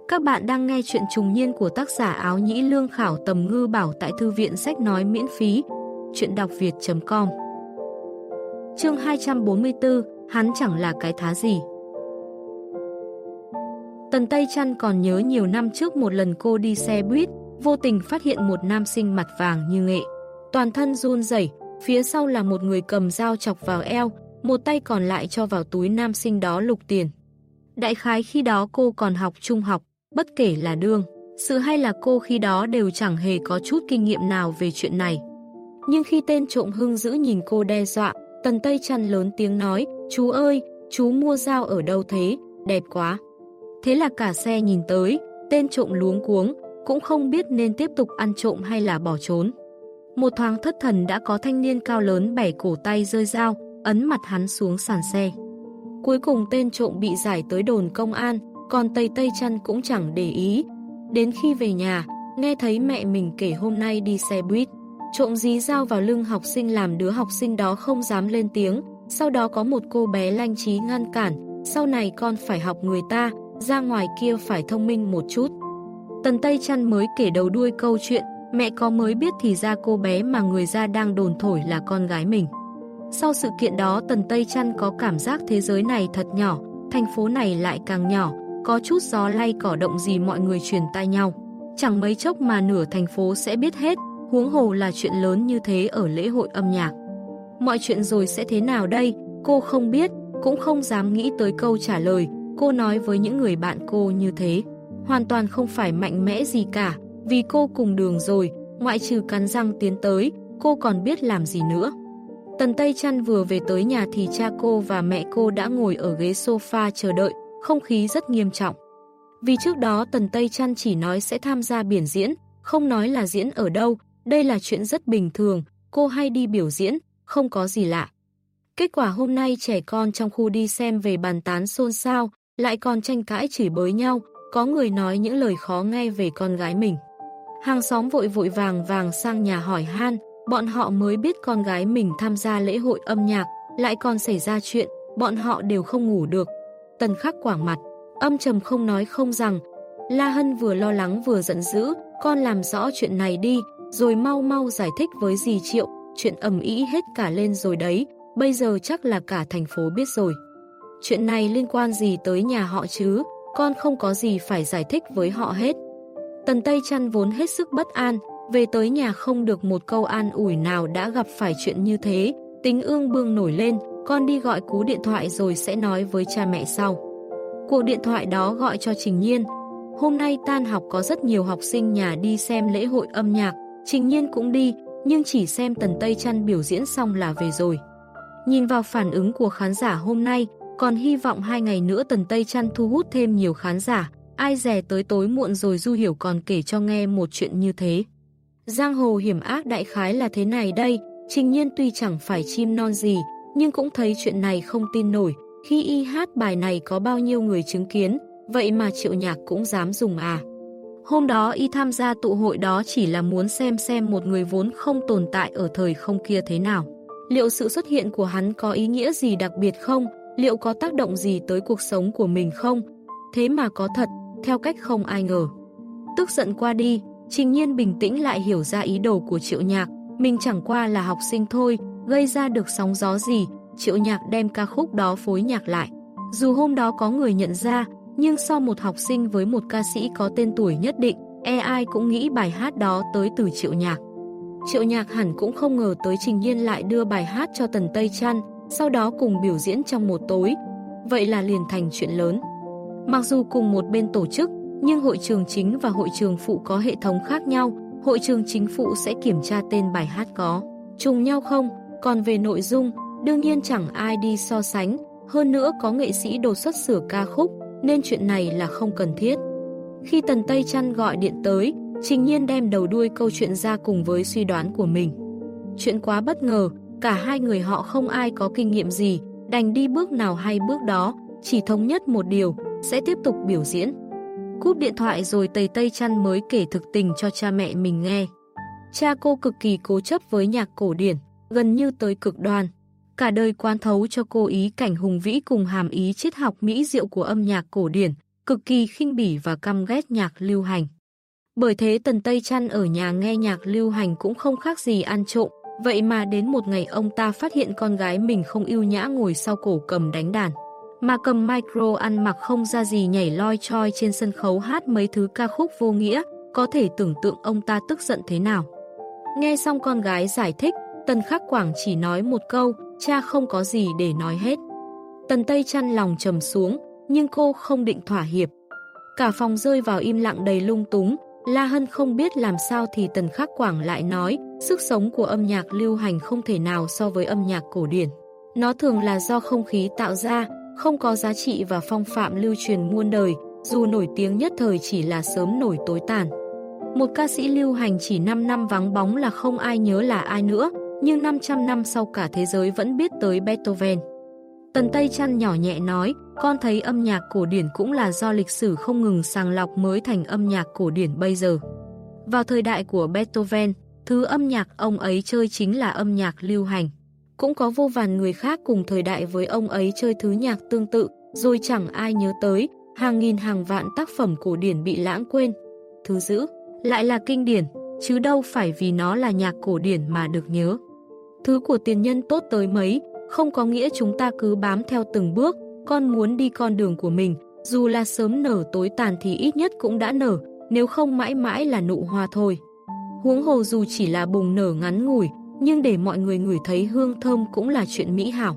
Các bạn đang nghe chuyện trùng niên của tác giả áo nhĩ lương khảo tầm ngư bảo tại thư viện sách nói miễn phí. Chuyện đọc việt.com Chương 244 Hắn chẳng là cái thá gì Tần Tây Trăn còn nhớ nhiều năm trước một lần cô đi xe buýt, vô tình phát hiện một nam sinh mặt vàng như nghệ. Toàn thân run rẩy, phía sau là một người cầm dao chọc vào eo, một tay còn lại cho vào túi nam sinh đó lục tiền. Đại khái khi đó cô còn học trung học, bất kể là đương, sự hay là cô khi đó đều chẳng hề có chút kinh nghiệm nào về chuyện này. Nhưng khi tên trộm hưng giữ nhìn cô đe dọa, Tần Tây chăn lớn tiếng nói, chú ơi, chú mua dao ở đâu thế, đẹp quá. Thế là cả xe nhìn tới, tên trộm luống cuống, cũng không biết nên tiếp tục ăn trộm hay là bỏ trốn. Một thoáng thất thần đã có thanh niên cao lớn bẻ cổ tay rơi dao, ấn mặt hắn xuống sàn xe. Cuối cùng tên trộm bị giải tới đồn công an, còn Tây Tây Trăn cũng chẳng để ý. Đến khi về nhà, nghe thấy mẹ mình kể hôm nay đi xe buýt, trộm dí dao vào lưng học sinh làm đứa học sinh đó không dám lên tiếng, sau đó có một cô bé lanh trí ngăn cản, sau này con phải học người ta, ra ngoài kia phải thông minh một chút. Tần Tây Trăn mới kể đầu đuôi câu chuyện, mẹ có mới biết thì ra cô bé mà người ra đang đồn thổi là con gái mình. Sau sự kiện đó Tần Tây Trăn có cảm giác thế giới này thật nhỏ, thành phố này lại càng nhỏ, có chút gió lay cỏ động gì mọi người truyền tai nhau. Chẳng mấy chốc mà nửa thành phố sẽ biết hết, huống hồ là chuyện lớn như thế ở lễ hội âm nhạc. Mọi chuyện rồi sẽ thế nào đây, cô không biết, cũng không dám nghĩ tới câu trả lời, cô nói với những người bạn cô như thế. Hoàn toàn không phải mạnh mẽ gì cả, Vì cô cùng đường rồi, ngoại trừ cắn răng tiến tới, cô còn biết làm gì nữa. Tần Tây Trăn vừa về tới nhà thì cha cô và mẹ cô đã ngồi ở ghế sofa chờ đợi, không khí rất nghiêm trọng. Vì trước đó Tần Tây Trăn chỉ nói sẽ tham gia biển diễn, không nói là diễn ở đâu, đây là chuyện rất bình thường, cô hay đi biểu diễn, không có gì lạ. Kết quả hôm nay trẻ con trong khu đi xem về bàn tán xôn xao, lại còn tranh cãi chửi bới nhau, có người nói những lời khó nghe về con gái mình. Hàng xóm vội vội vàng vàng sang nhà hỏi han, bọn họ mới biết con gái mình tham gia lễ hội âm nhạc, lại còn xảy ra chuyện, bọn họ đều không ngủ được. Tần khắc quảng mặt, âm trầm không nói không rằng. La Hân vừa lo lắng vừa giận dữ, con làm rõ chuyện này đi, rồi mau mau giải thích với dì Triệu, chuyện ẩm ý hết cả lên rồi đấy, bây giờ chắc là cả thành phố biết rồi. Chuyện này liên quan gì tới nhà họ chứ, con không có gì phải giải thích với họ hết. Tần Tây Trăn vốn hết sức bất an, về tới nhà không được một câu an ủi nào đã gặp phải chuyện như thế, tính ương bương nổi lên, con đi gọi cú điện thoại rồi sẽ nói với cha mẹ sau. Cuộc điện thoại đó gọi cho Trình Nhiên. Hôm nay tan học có rất nhiều học sinh nhà đi xem lễ hội âm nhạc, Trình Nhiên cũng đi, nhưng chỉ xem Tần Tây Trăn biểu diễn xong là về rồi. Nhìn vào phản ứng của khán giả hôm nay, còn hy vọng hai ngày nữa Tần Tây Trăn thu hút thêm nhiều khán giả, ai dè tới tối muộn rồi Du Hiểu còn kể cho nghe một chuyện như thế. Giang hồ hiểm ác đại khái là thế này đây, Trình Nhiên tuy chẳng phải chim non gì, nhưng cũng thấy chuyện này không tin nổi, khi y hát bài này có bao nhiêu người chứng kiến, vậy mà triệu nhạc cũng dám dùng à. Hôm đó y tham gia tụ hội đó chỉ là muốn xem xem một người vốn không tồn tại ở thời không kia thế nào. Liệu sự xuất hiện của hắn có ý nghĩa gì đặc biệt không? Liệu có tác động gì tới cuộc sống của mình không? Thế mà có thật, theo cách không ai ngờ. Tức giận qua đi, Trình nhiên bình tĩnh lại hiểu ra ý đồ của triệu nhạc, mình chẳng qua là học sinh thôi, gây ra được sóng gió gì, triệu nhạc đem ca khúc đó phối nhạc lại. Dù hôm đó có người nhận ra, nhưng so một học sinh với một ca sĩ có tên tuổi nhất định, e ai cũng nghĩ bài hát đó tới từ triệu nhạc. Triệu nhạc hẳn cũng không ngờ tới Trình Nhiên lại đưa bài hát cho Tần Tây Trăn, sau đó cùng biểu diễn trong một tối. Vậy là liền thành chuyện lớn. Mặc dù cùng một bên tổ chức, nhưng hội trường chính và hội trường phụ có hệ thống khác nhau, hội trường chính phụ sẽ kiểm tra tên bài hát có trùng nhau không, còn về nội dung, đương nhiên chẳng ai đi so sánh, hơn nữa có nghệ sĩ đồ xuất sửa ca khúc, nên chuyện này là không cần thiết. Khi Tần Tây Trăn gọi điện tới, Trình Nhiên đem đầu đuôi câu chuyện ra cùng với suy đoán của mình. Chuyện quá bất ngờ, cả hai người họ không ai có kinh nghiệm gì, đành đi bước nào hay bước đó, chỉ thống nhất một điều, sẽ tiếp tục biểu diễn. Cúp điện thoại rồi Tây Tây Chăn mới kể thực tình cho cha mẹ mình nghe. Cha cô cực kỳ cố chấp với nhạc cổ điển, gần như tới cực đoan. Cả đời quan thấu cho cô ý cảnh hùng vĩ cùng hàm ý triết học mỹ diệu của âm nhạc cổ điển, cực kỳ khinh bỉ và căm ghét nhạc lưu hành. Bởi thế Tần Tây Chăn ở nhà nghe nhạc lưu hành cũng không khác gì ăn trộm, vậy mà đến một ngày ông ta phát hiện con gái mình không yêu nhã ngồi sau cổ cầm đánh đàn mà cầm micro ăn mặc không ra gì nhảy loi choi trên sân khấu hát mấy thứ ca khúc vô nghĩa, có thể tưởng tượng ông ta tức giận thế nào. Nghe xong con gái giải thích, Tần Khắc Quảng chỉ nói một câu, cha không có gì để nói hết. Tần Tây chăn lòng trầm xuống, nhưng cô không định thỏa hiệp. Cả phòng rơi vào im lặng đầy lung túng, La Hân không biết làm sao thì Tần Khắc Quảng lại nói, sức sống của âm nhạc lưu hành không thể nào so với âm nhạc cổ điển. Nó thường là do không khí tạo ra, không có giá trị và phong phạm lưu truyền muôn đời, dù nổi tiếng nhất thời chỉ là sớm nổi tối tàn. Một ca sĩ lưu hành chỉ 5 năm vắng bóng là không ai nhớ là ai nữa, nhưng 500 năm sau cả thế giới vẫn biết tới Beethoven. Tần Tây Trăn nhỏ nhẹ nói, con thấy âm nhạc cổ điển cũng là do lịch sử không ngừng sàng lọc mới thành âm nhạc cổ điển bây giờ. Vào thời đại của Beethoven, thứ âm nhạc ông ấy chơi chính là âm nhạc lưu hành. Cũng có vô vàn người khác cùng thời đại với ông ấy chơi thứ nhạc tương tự, rồi chẳng ai nhớ tới, hàng nghìn hàng vạn tác phẩm cổ điển bị lãng quên. Thứ giữ, lại là kinh điển, chứ đâu phải vì nó là nhạc cổ điển mà được nhớ. Thứ của tiền nhân tốt tới mấy, không có nghĩa chúng ta cứ bám theo từng bước, con muốn đi con đường của mình, dù là sớm nở tối tàn thì ít nhất cũng đã nở, nếu không mãi mãi là nụ hoa thôi. Huống hồ dù chỉ là bùng nở ngắn ngủi, nhưng để mọi người ngửi thấy hương thơm cũng là chuyện mỹ hảo.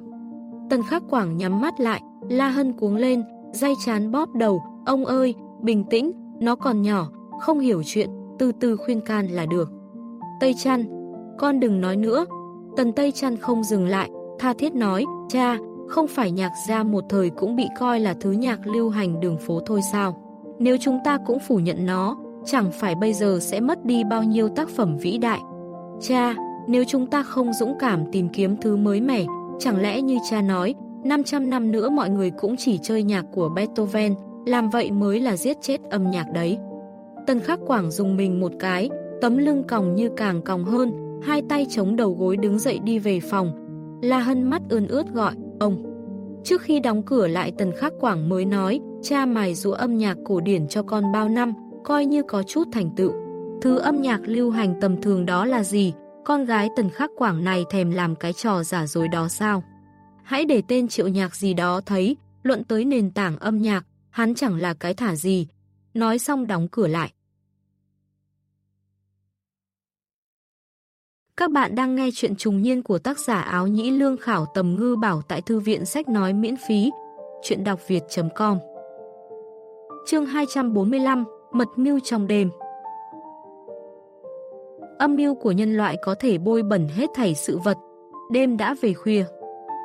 Tần Khắc Quảng nhắm mắt lại, La Hân cuống lên, dây chán bóp đầu, ông ơi, bình tĩnh, nó còn nhỏ, không hiểu chuyện, từ từ khuyên can là được. Tây Trăn, con đừng nói nữa. Tần Tây Trăn không dừng lại, tha thiết nói, cha, không phải nhạc gia một thời cũng bị coi là thứ nhạc lưu hành đường phố thôi sao? Nếu chúng ta cũng phủ nhận nó, chẳng phải bây giờ sẽ mất đi bao nhiêu tác phẩm vĩ đại. Cha, nếu chúng ta không dũng cảm tìm kiếm thứ mới mẻ, chẳng lẽ như cha nói, 500 năm nữa mọi người cũng chỉ chơi nhạc của Beethoven, làm vậy mới là giết chết âm nhạc đấy. Tân Khắc Quảng dùng mình một cái, tấm lưng còng như càng còng hơn, hai tay chống đầu gối đứng dậy đi về phòng. La Hân mắt ươn ướt gọi, ông. Trước khi đóng cửa lại Tần Khắc Quảng mới nói, cha mài rũa âm nhạc cổ điển cho con bao năm, coi như có chút thành tựu. Thứ âm nhạc lưu hành tầm thường đó là gì? Con gái Tần Khắc Quảng này thèm làm cái trò giả dối đó sao? Hãy để tên triệu nhạc gì đó thấy, luận tới nền tảng âm nhạc, hắn chẳng là cái thả gì. Nói xong đóng cửa lại. Các bạn đang nghe chuyện trùng niên của tác giả áo nhĩ lương khảo tầm ngư bảo tại thư viện sách nói miễn phí. Chuyện đọc việt.com Chương 245 Mật mưu trong đêm Âm mưu của nhân loại có thể bôi bẩn hết thảy sự vật. Đêm đã về khuya.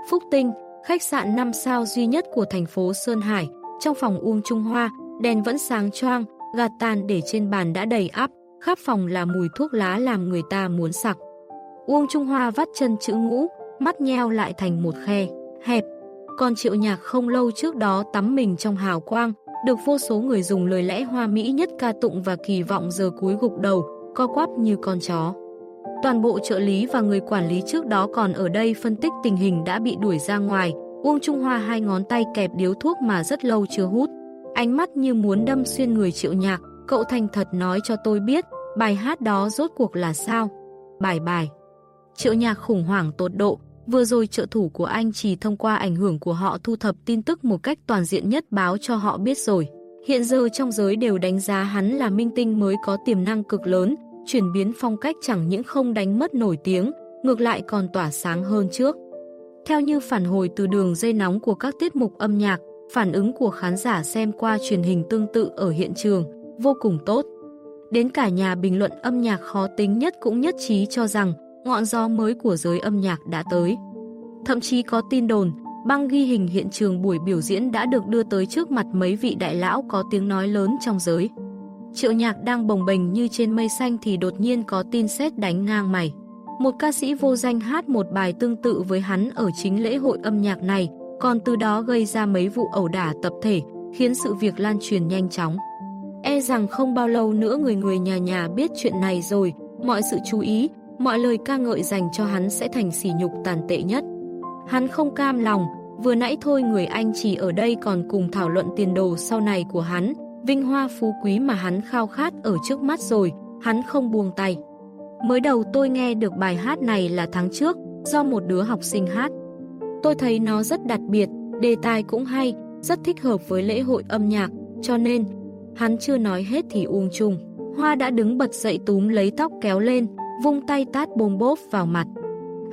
Phúc Tinh, khách sạn 5 sao duy nhất của thành phố Sơn Hải, trong phòng Uông Trung Hoa, đèn vẫn sáng choang, gạt tàn để trên bàn đã đầy ắp, khắp phòng là mùi thuốc lá làm người ta muốn sặc. Uông Trung Hoa vắt chân chữ ngũ, mắt nheo lại thành một khe, hẹp. Còn triệu nhạc không lâu trước đó tắm mình trong hào quang, được vô số người dùng lời lẽ hoa mỹ nhất ca tụng và kỳ vọng giờ cúi gục đầu, co quắp như con chó. Toàn bộ trợ lý và người quản lý trước đó còn ở đây phân tích tình hình đã bị đuổi ra ngoài, Uông Trung Hoa hai ngón tay kẹp điếu thuốc mà rất lâu chưa hút. Ánh mắt như muốn đâm xuyên người triệu nhạc, cậu thành thật nói cho tôi biết, bài hát đó rốt cuộc là sao? Bài bài. Triệu nhạc khủng hoảng tột độ, vừa rồi trợ thủ của anh chỉ thông qua ảnh hưởng của họ thu thập tin tức một cách toàn diện nhất báo cho họ biết rồi. Hiện giờ trong giới đều đánh giá hắn là minh tinh mới có tiềm năng cực lớn, chuyển biến phong cách chẳng những không đánh mất nổi tiếng, ngược lại còn tỏa sáng hơn trước. Theo như phản hồi từ đường dây nóng của các tiết mục âm nhạc, phản ứng của khán giả xem qua truyền hình tương tự ở hiện trường, vô cùng tốt. Đến cả nhà bình luận âm nhạc khó tính nhất cũng nhất trí cho rằng ngọn gió mới của giới âm nhạc đã tới. Thậm chí có tin đồn, băng ghi hình hiện trường buổi biểu diễn đã được đưa tới trước mặt mấy vị đại lão có tiếng nói lớn trong giới. Triệu nhạc đang bồng bềnh như trên mây xanh thì đột nhiên có tin xét đánh ngang mày. Một ca sĩ vô danh hát một bài tương tự với hắn ở chính lễ hội âm nhạc này, còn từ đó gây ra mấy vụ ẩu đả tập thể, khiến sự việc lan truyền nhanh chóng. E rằng không bao lâu nữa người người nhà nhà biết chuyện này rồi, mọi sự chú ý, mọi lời ca ngợi dành cho hắn sẽ thành sỉ nhục tàn tệ nhất. Hắn không cam lòng, vừa nãy thôi người anh chỉ ở đây còn cùng thảo luận tiền đồ sau này của hắn, vinh hoa phú quý mà hắn khao khát ở trước mắt rồi, hắn không buông tay. Mới đầu tôi nghe được bài hát này là tháng trước, do một đứa học sinh hát. Tôi thấy nó rất đặc biệt, đề tài cũng hay, rất thích hợp với lễ hội âm nhạc, cho nên, hắn chưa nói hết thì uông chung. Hoa đã đứng bật dậy túm lấy tóc kéo lên, vung tay tát bồm bốp vào mặt.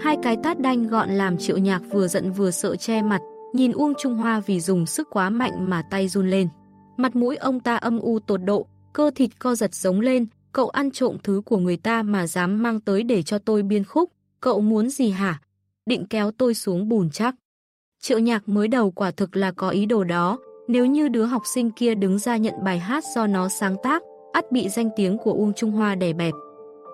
Hai cái tát đanh gọn làm triệu nhạc vừa giận vừa sợ che mặt, nhìn Uông Trung Hoa vì dùng sức quá mạnh mà tay run lên. Mặt mũi ông ta âm u tột độ, cơ thịt co giật giống lên, cậu ăn trộm thứ của người ta mà dám mang tới để cho tôi biên khúc, cậu muốn gì hả? Định kéo tôi xuống bùn chắc. Triệu nhạc mới đầu quả thực là có ý đồ đó, nếu như đứa học sinh kia đứng ra nhận bài hát do nó sáng tác, ắt bị danh tiếng của Uông Trung Hoa đè bẹp.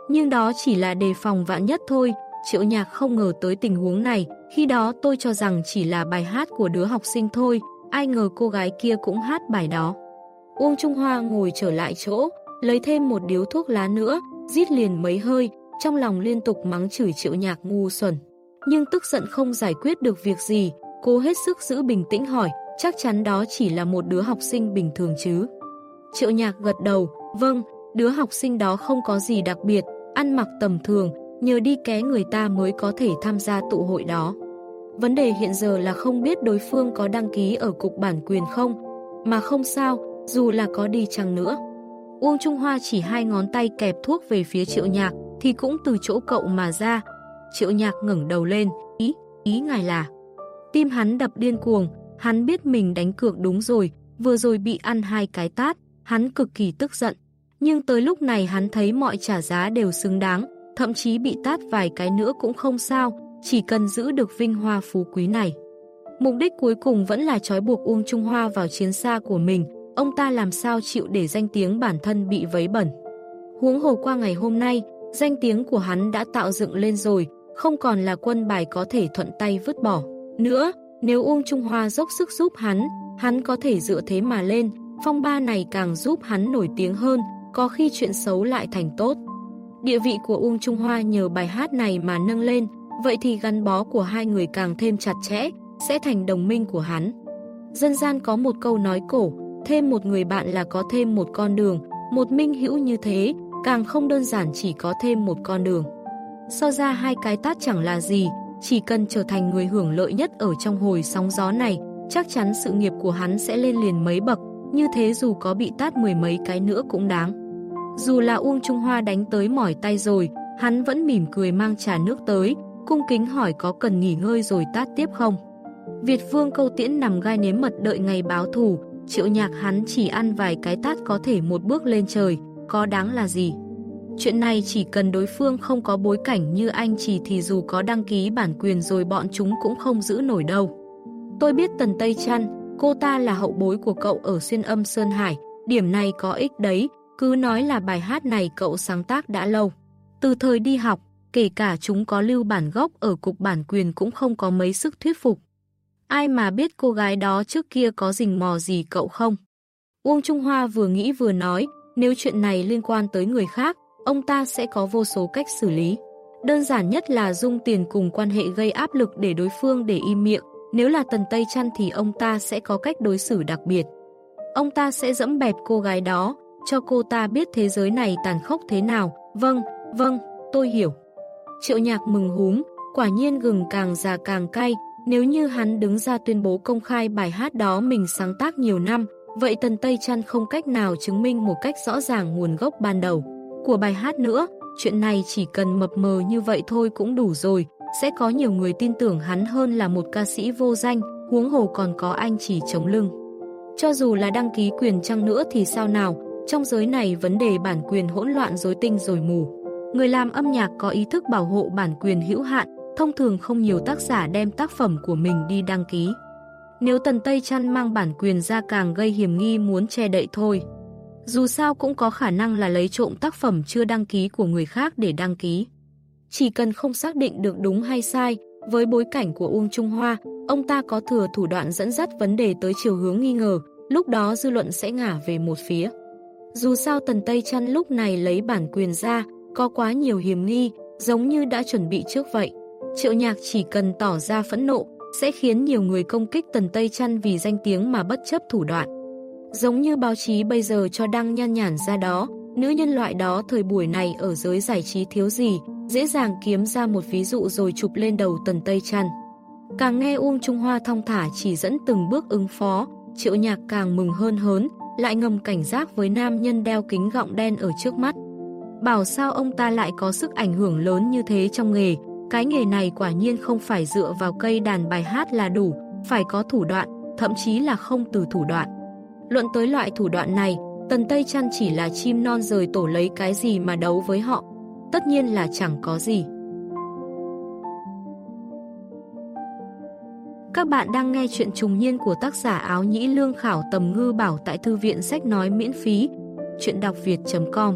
Nhưng đó chỉ là đề phòng vạn nhất thôi, Triệu Nhạc không ngờ tới tình huống này, khi đó tôi cho rằng chỉ là bài hát của đứa học sinh thôi, ai ngờ cô gái kia cũng hát bài đó. Uông Trung Hoa ngồi trở lại chỗ, lấy thêm một điếu thuốc lá nữa, rít liền mấy hơi, trong lòng liên tục mắng chửi Triệu Nhạc ngu xuẩn. Nhưng tức giận không giải quyết được việc gì, cô hết sức giữ bình tĩnh hỏi, chắc chắn đó chỉ là một đứa học sinh bình thường chứ. Triệu Nhạc gật đầu, vâng, đứa học sinh đó không có gì đặc biệt, ăn mặc tầm thường, nhờ đi ké người ta mới có thể tham gia tụ hội đó. Vấn đề hiện giờ là không biết đối phương có đăng ký ở cục bản quyền không, mà không sao, dù là có đi chăng nữa. Uông Trung Hoa chỉ hai ngón tay kẹp thuốc về phía triệu nhạc, thì cũng từ chỗ cậu mà ra. Triệu nhạc ngẩng đầu lên, ý, ý ngài là. Tim hắn đập điên cuồng, hắn biết mình đánh cược đúng rồi, vừa rồi bị ăn hai cái tát, hắn cực kỳ tức giận nhưng tới lúc này hắn thấy mọi trả giá đều xứng đáng, thậm chí bị tát vài cái nữa cũng không sao, chỉ cần giữ được vinh hoa phú quý này. Mục đích cuối cùng vẫn là trói buộc Uông Trung Hoa vào chiến xa của mình, ông ta làm sao chịu để danh tiếng bản thân bị vấy bẩn. Huống hồ qua ngày hôm nay, danh tiếng của hắn đã tạo dựng lên rồi, không còn là quân bài có thể thuận tay vứt bỏ. Nữa, nếu Uông Trung Hoa dốc sức giúp hắn, hắn có thể dựa thế mà lên, phong ba này càng giúp hắn nổi tiếng hơn, có khi chuyện xấu lại thành tốt. Địa vị của Uông Trung Hoa nhờ bài hát này mà nâng lên, vậy thì gắn bó của hai người càng thêm chặt chẽ, sẽ thành đồng minh của hắn. Dân gian có một câu nói cổ, thêm một người bạn là có thêm một con đường, một minh hữu như thế, càng không đơn giản chỉ có thêm một con đường. So ra hai cái tát chẳng là gì, chỉ cần trở thành người hưởng lợi nhất ở trong hồi sóng gió này, chắc chắn sự nghiệp của hắn sẽ lên liền mấy bậc, như thế dù có bị tát mười mấy cái nữa cũng đáng. Dù là Uông Trung Hoa đánh tới mỏi tay rồi, hắn vẫn mỉm cười mang trà nước tới, cung kính hỏi có cần nghỉ ngơi rồi tát tiếp không. Việt Vương câu tiễn nằm gai nếm mật đợi ngày báo thù, triệu nhạc hắn chỉ ăn vài cái tát có thể một bước lên trời, có đáng là gì. Chuyện này chỉ cần đối phương không có bối cảnh như anh chỉ thì dù có đăng ký bản quyền rồi bọn chúng cũng không giữ nổi đâu. Tôi biết Tần Tây Trăn, cô ta là hậu bối của cậu ở xuyên âm Sơn Hải, điểm này có ích đấy, cứ nói là bài hát này cậu sáng tác đã lâu. Từ thời đi học, kể cả chúng có lưu bản gốc ở cục bản quyền cũng không có mấy sức thuyết phục. Ai mà biết cô gái đó trước kia có rình mò gì cậu không? Uông Trung Hoa vừa nghĩ vừa nói, nếu chuyện này liên quan tới người khác, ông ta sẽ có vô số cách xử lý. Đơn giản nhất là dung tiền cùng quan hệ gây áp lực để đối phương để im miệng, nếu là Tần Tây Trăn thì ông ta sẽ có cách đối xử đặc biệt. Ông ta sẽ dẫm bẹp cô gái đó, cho cô ta biết thế giới này tàn khốc thế nào. Vâng, vâng, tôi hiểu. Triệu nhạc mừng húm, quả nhiên gừng càng già càng cay, nếu như hắn đứng ra tuyên bố công khai bài hát đó mình sáng tác nhiều năm, vậy Tần Tây Trăn không cách nào chứng minh một cách rõ ràng nguồn gốc ban đầu của bài hát nữa. Chuyện này chỉ cần mập mờ như vậy thôi cũng đủ rồi, sẽ có nhiều người tin tưởng hắn hơn là một ca sĩ vô danh, huống hồ còn có anh chỉ chống lưng. Cho dù là đăng ký quyền chăng nữa thì sao nào, trong giới này vấn đề bản quyền hỗn loạn rối tinh rồi mù. Người làm âm nhạc có ý thức bảo hộ bản quyền hữu hạn, thông thường không nhiều tác giả đem tác phẩm của mình đi đăng ký. Nếu Tần Tây Trăn mang bản quyền ra càng gây hiểm nghi muốn che đậy thôi. Dù sao cũng có khả năng là lấy trộm tác phẩm chưa đăng ký của người khác để đăng ký. Chỉ cần không xác định được đúng hay sai, với bối cảnh của Uông Trung Hoa, ông ta có thừa thủ đoạn dẫn dắt vấn đề tới chiều hướng nghi ngờ, lúc đó dư luận sẽ ngả về một phía. Dù sao Tần Tây Trăn lúc này lấy bản quyền ra, có quá nhiều hiểm nghi, giống như đã chuẩn bị trước vậy. Triệu nhạc chỉ cần tỏ ra phẫn nộ, sẽ khiến nhiều người công kích Tần Tây Trăn vì danh tiếng mà bất chấp thủ đoạn. Giống như báo chí bây giờ cho đăng nhan nhản ra đó, nữ nhân loại đó thời buổi này ở giới giải trí thiếu gì, dễ dàng kiếm ra một ví dụ rồi chụp lên đầu Tần Tây Trăn. Càng nghe Uông Trung Hoa thong thả chỉ dẫn từng bước ứng phó, triệu nhạc càng mừng hơn hớn, lại ngầm cảnh giác với nam nhân đeo kính gọng đen ở trước mắt. Bảo sao ông ta lại có sức ảnh hưởng lớn như thế trong nghề, cái nghề này quả nhiên không phải dựa vào cây đàn bài hát là đủ, phải có thủ đoạn, thậm chí là không từ thủ đoạn. Luận tới loại thủ đoạn này, Tần Tây Trăn chỉ là chim non rời tổ lấy cái gì mà đấu với họ. Tất nhiên là chẳng có gì. Các bạn đang nghe chuyện trùng niên của tác giả áo nhĩ lương khảo tầm ngư bảo tại thư viện sách nói miễn phí. Chuyện đọc việt.com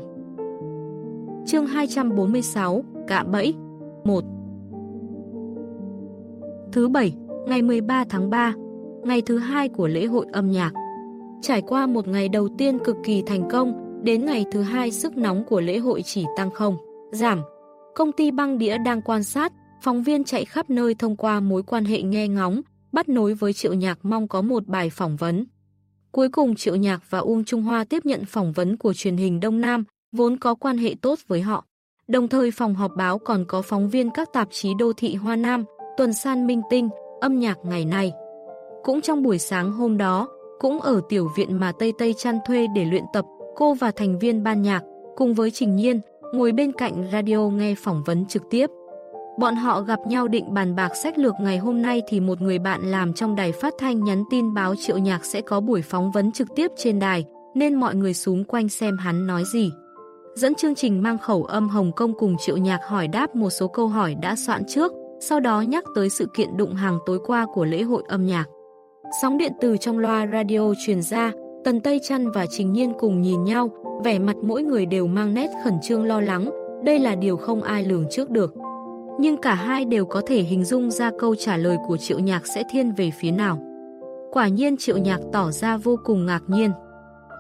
Chương 246 Cạm bẫy 1 Thứ bảy, ngày 13 tháng 3, ngày thứ hai của lễ hội âm nhạc. Trải qua một ngày đầu tiên cực kỳ thành công, đến ngày thứ hai sức nóng của lễ hội chỉ tăng không, giảm. Công ty băng đĩa đang quan sát, phóng viên chạy khắp nơi thông qua mối quan hệ nghe ngóng, bắt nối với Triệu Nhạc mong có một bài phỏng vấn. Cuối cùng Triệu Nhạc và Uông Trung Hoa tiếp nhận phỏng vấn của truyền hình Đông Nam, vốn có quan hệ tốt với họ. Đồng thời phòng họp báo còn có phóng viên các tạp chí đô thị Hoa Nam, Tuần San Minh Tinh, âm nhạc ngày nay. Cũng trong buổi sáng hôm đó, cũng ở tiểu viện mà Tây Tây chăn thuê để luyện tập, cô và thành viên ban nhạc, cùng với Trình Nhiên, ngồi bên cạnh radio nghe phỏng vấn trực tiếp. Bọn họ gặp nhau định bàn bạc sách lược ngày hôm nay thì một người bạn làm trong đài phát thanh nhắn tin báo triệu nhạc sẽ có buổi phỏng vấn trực tiếp trên đài, nên mọi người xúm quanh xem hắn nói gì. Dẫn chương trình mang khẩu âm Hồng Kông cùng Triệu Nhạc hỏi đáp một số câu hỏi đã soạn trước, sau đó nhắc tới sự kiện đụng hàng tối qua của lễ hội âm nhạc. Sóng điện từ trong loa radio truyền ra, Tần Tây Trăn và Trình Nhiên cùng nhìn nhau, vẻ mặt mỗi người đều mang nét khẩn trương lo lắng, đây là điều không ai lường trước được. Nhưng cả hai đều có thể hình dung ra câu trả lời của Triệu Nhạc sẽ thiên về phía nào. Quả nhiên Triệu Nhạc tỏ ra vô cùng ngạc nhiên.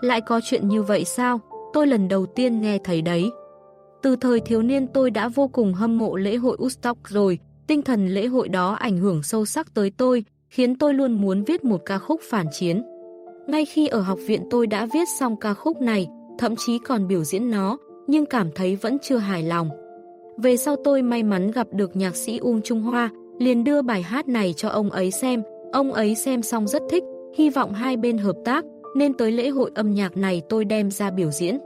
Lại có chuyện như vậy sao? Tôi lần đầu tiên nghe thấy đấy. Từ thời thiếu niên tôi đã vô cùng hâm mộ lễ hội Ustok rồi, tinh thần lễ hội đó ảnh hưởng sâu sắc tới tôi, khiến tôi luôn muốn viết một ca khúc phản chiến. Ngay khi ở học viện tôi đã viết xong ca khúc này, thậm chí còn biểu diễn nó, nhưng cảm thấy vẫn chưa hài lòng. Về sau tôi may mắn gặp được nhạc sĩ Uông Trung Hoa, liền đưa bài hát này cho ông ấy xem, ông ấy xem xong rất thích, hy vọng hai bên hợp tác, nên tới lễ hội âm nhạc này tôi đem ra biểu diễn.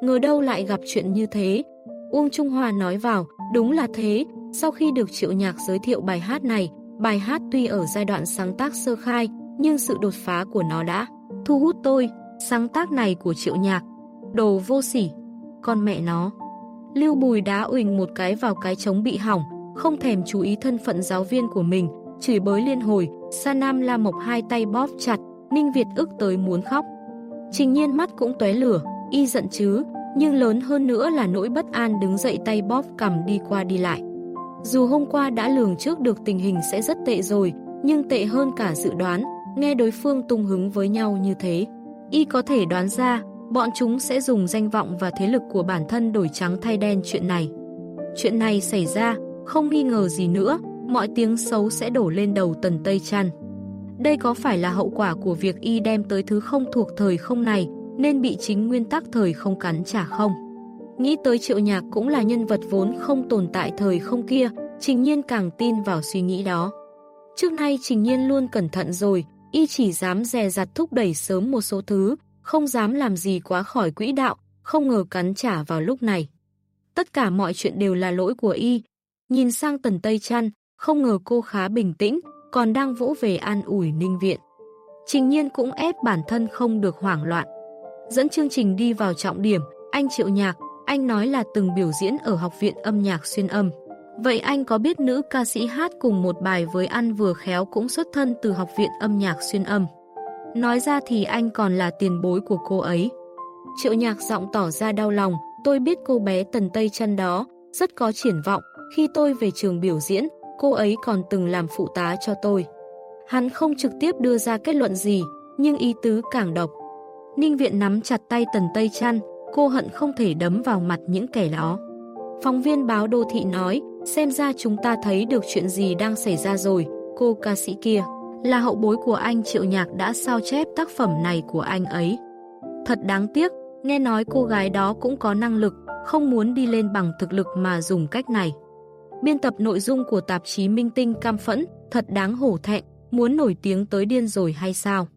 Ngờ đâu lại gặp chuyện như thế. Uông Trung Hoa nói vào, đúng là thế, sau khi được triệu nhạc giới thiệu bài hát này, bài hát tuy ở giai đoạn sáng tác sơ khai, nhưng sự đột phá của nó đã thu hút tôi. Sáng tác này của triệu nhạc, đồ vô sỉ, con mẹ nó. Lưu Bùi đá uỳnh một cái vào cái trống bị hỏng, không thèm chú ý thân phận giáo viên của mình, chửi bới liên hồi, Sa Nam La Mộc hai tay bóp chặt, Ninh Việt ức tới muốn khóc. Trình nhiên mắt cũng tóe lửa, y giận chứ, nhưng lớn hơn nữa là nỗi bất an đứng dậy tay bóp cầm đi qua đi lại. Dù hôm qua đã lường trước được tình hình sẽ rất tệ rồi, nhưng tệ hơn cả dự đoán, nghe đối phương tung hứng với nhau như thế. Y có thể đoán ra, bọn chúng sẽ dùng danh vọng và thế lực của bản thân đổi trắng thay đen chuyện này. Chuyện này xảy ra, không nghi ngờ gì nữa, mọi tiếng xấu sẽ đổ lên đầu tần Tây Trăn. Đây có phải là hậu quả của việc y đem tới thứ không thuộc thời không này, nên bị chính nguyên tắc thời không cắn trả không? Nghĩ tới triệu nhạc cũng là nhân vật vốn không tồn tại thời không kia, Trình Nhiên càng tin vào suy nghĩ đó. Trước nay Trình Nhiên luôn cẩn thận rồi, y chỉ dám dè dặt thúc đẩy sớm một số thứ, không dám làm gì quá khỏi quỹ đạo, không ngờ cắn trả vào lúc này. Tất cả mọi chuyện đều là lỗi của y. Nhìn sang tần Tây Trăn, không ngờ cô khá bình tĩnh, còn đang vỗ về an ủi ninh viện. Trình nhiên cũng ép bản thân không được hoảng loạn. Dẫn chương trình đi vào trọng điểm, anh Triệu Nhạc, anh nói là từng biểu diễn ở Học viện âm nhạc xuyên âm. Vậy anh có biết nữ ca sĩ hát cùng một bài với ăn vừa khéo cũng xuất thân từ Học viện âm nhạc xuyên âm? Nói ra thì anh còn là tiền bối của cô ấy. Triệu nhạc giọng tỏ ra đau lòng, tôi biết cô bé tần tây chân đó, rất có triển vọng. Khi tôi về trường biểu diễn, cô ấy còn từng làm phụ tá cho tôi. Hắn không trực tiếp đưa ra kết luận gì, nhưng ý tứ càng độc. Ninh viện nắm chặt tay tần tây chăn, cô hận không thể đấm vào mặt những kẻ đó. Phóng viên báo đô thị nói, xem ra chúng ta thấy được chuyện gì đang xảy ra rồi, cô ca sĩ kia là hậu bối của anh Triệu Nhạc đã sao chép tác phẩm này của anh ấy. Thật đáng tiếc, nghe nói cô gái đó cũng có năng lực, không muốn đi lên bằng thực lực mà dùng cách này. Biên tập nội dung của tạp chí Minh Tinh cam phẫn, thật đáng hổ thẹn, muốn nổi tiếng tới điên rồi hay sao?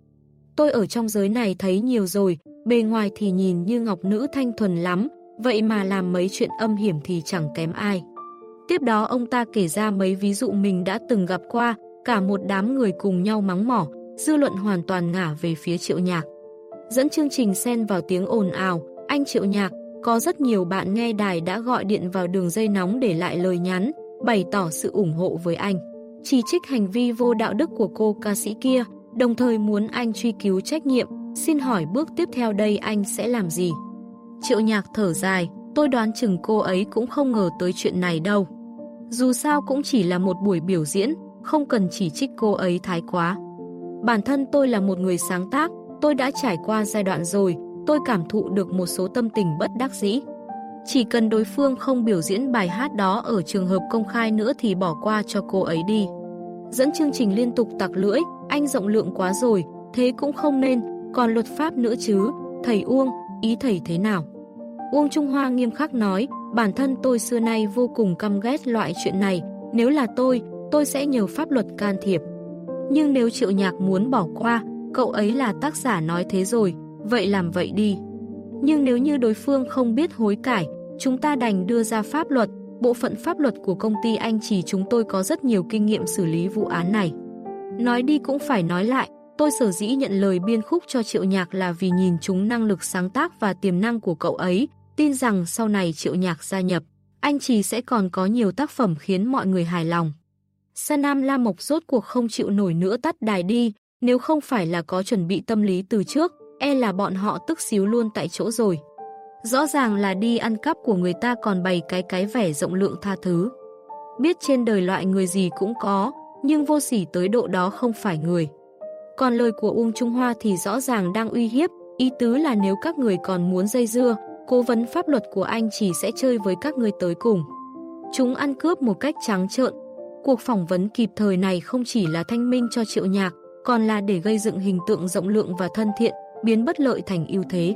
Tôi ở trong giới này thấy nhiều rồi, bề ngoài thì nhìn như ngọc nữ thanh thuần lắm, vậy mà làm mấy chuyện âm hiểm thì chẳng kém ai. Tiếp đó ông ta kể ra mấy ví dụ mình đã từng gặp qua, cả một đám người cùng nhau mắng mỏ, dư luận hoàn toàn ngả về phía triệu nhạc. Dẫn chương trình xen vào tiếng ồn ào, anh triệu nhạc, có rất nhiều bạn nghe đài đã gọi điện vào đường dây nóng để lại lời nhắn, bày tỏ sự ủng hộ với anh. Chỉ trích hành vi vô đạo đức của cô ca sĩ kia, đồng thời muốn anh truy cứu trách nhiệm, xin hỏi bước tiếp theo đây anh sẽ làm gì? Triệu nhạc thở dài, tôi đoán chừng cô ấy cũng không ngờ tới chuyện này đâu. Dù sao cũng chỉ là một buổi biểu diễn, không cần chỉ trích cô ấy thái quá. Bản thân tôi là một người sáng tác, tôi đã trải qua giai đoạn rồi, tôi cảm thụ được một số tâm tình bất đắc dĩ. Chỉ cần đối phương không biểu diễn bài hát đó ở trường hợp công khai nữa thì bỏ qua cho cô ấy đi. Dẫn chương trình liên tục tặc lưỡi, anh rộng lượng quá rồi, thế cũng không nên, còn luật pháp nữa chứ, thầy Uông, ý thầy thế nào? Uông Trung Hoa nghiêm khắc nói, bản thân tôi xưa nay vô cùng căm ghét loại chuyện này, nếu là tôi, tôi sẽ nhờ pháp luật can thiệp. Nhưng nếu Triệu Nhạc muốn bỏ qua, cậu ấy là tác giả nói thế rồi, vậy làm vậy đi. Nhưng nếu như đối phương không biết hối cải, chúng ta đành đưa ra pháp luật, bộ phận pháp luật của công ty anh chỉ chúng tôi có rất nhiều kinh nghiệm xử lý vụ án này. Nói đi cũng phải nói lại, tôi sở dĩ nhận lời biên khúc cho Triệu Nhạc là vì nhìn chúng năng lực sáng tác và tiềm năng của cậu ấy, tin rằng sau này Triệu Nhạc gia nhập, anh chỉ sẽ còn có nhiều tác phẩm khiến mọi người hài lòng. Sa Nam La Mộc rốt cuộc không chịu nổi nữa tắt đài đi, nếu không phải là có chuẩn bị tâm lý từ trước, e là bọn họ tức xíu luôn tại chỗ rồi. Rõ ràng là đi ăn cắp của người ta còn bày cái cái vẻ rộng lượng tha thứ. Biết trên đời loại người gì cũng có, nhưng vô sỉ tới độ đó không phải người. Còn lời của Uông Trung Hoa thì rõ ràng đang uy hiếp, ý tứ là nếu các người còn muốn dây dưa, cố vấn pháp luật của anh chỉ sẽ chơi với các người tới cùng. Chúng ăn cướp một cách trắng trợn. Cuộc phỏng vấn kịp thời này không chỉ là thanh minh cho triệu nhạc, còn là để gây dựng hình tượng rộng lượng và thân thiện, biến bất lợi thành ưu thế.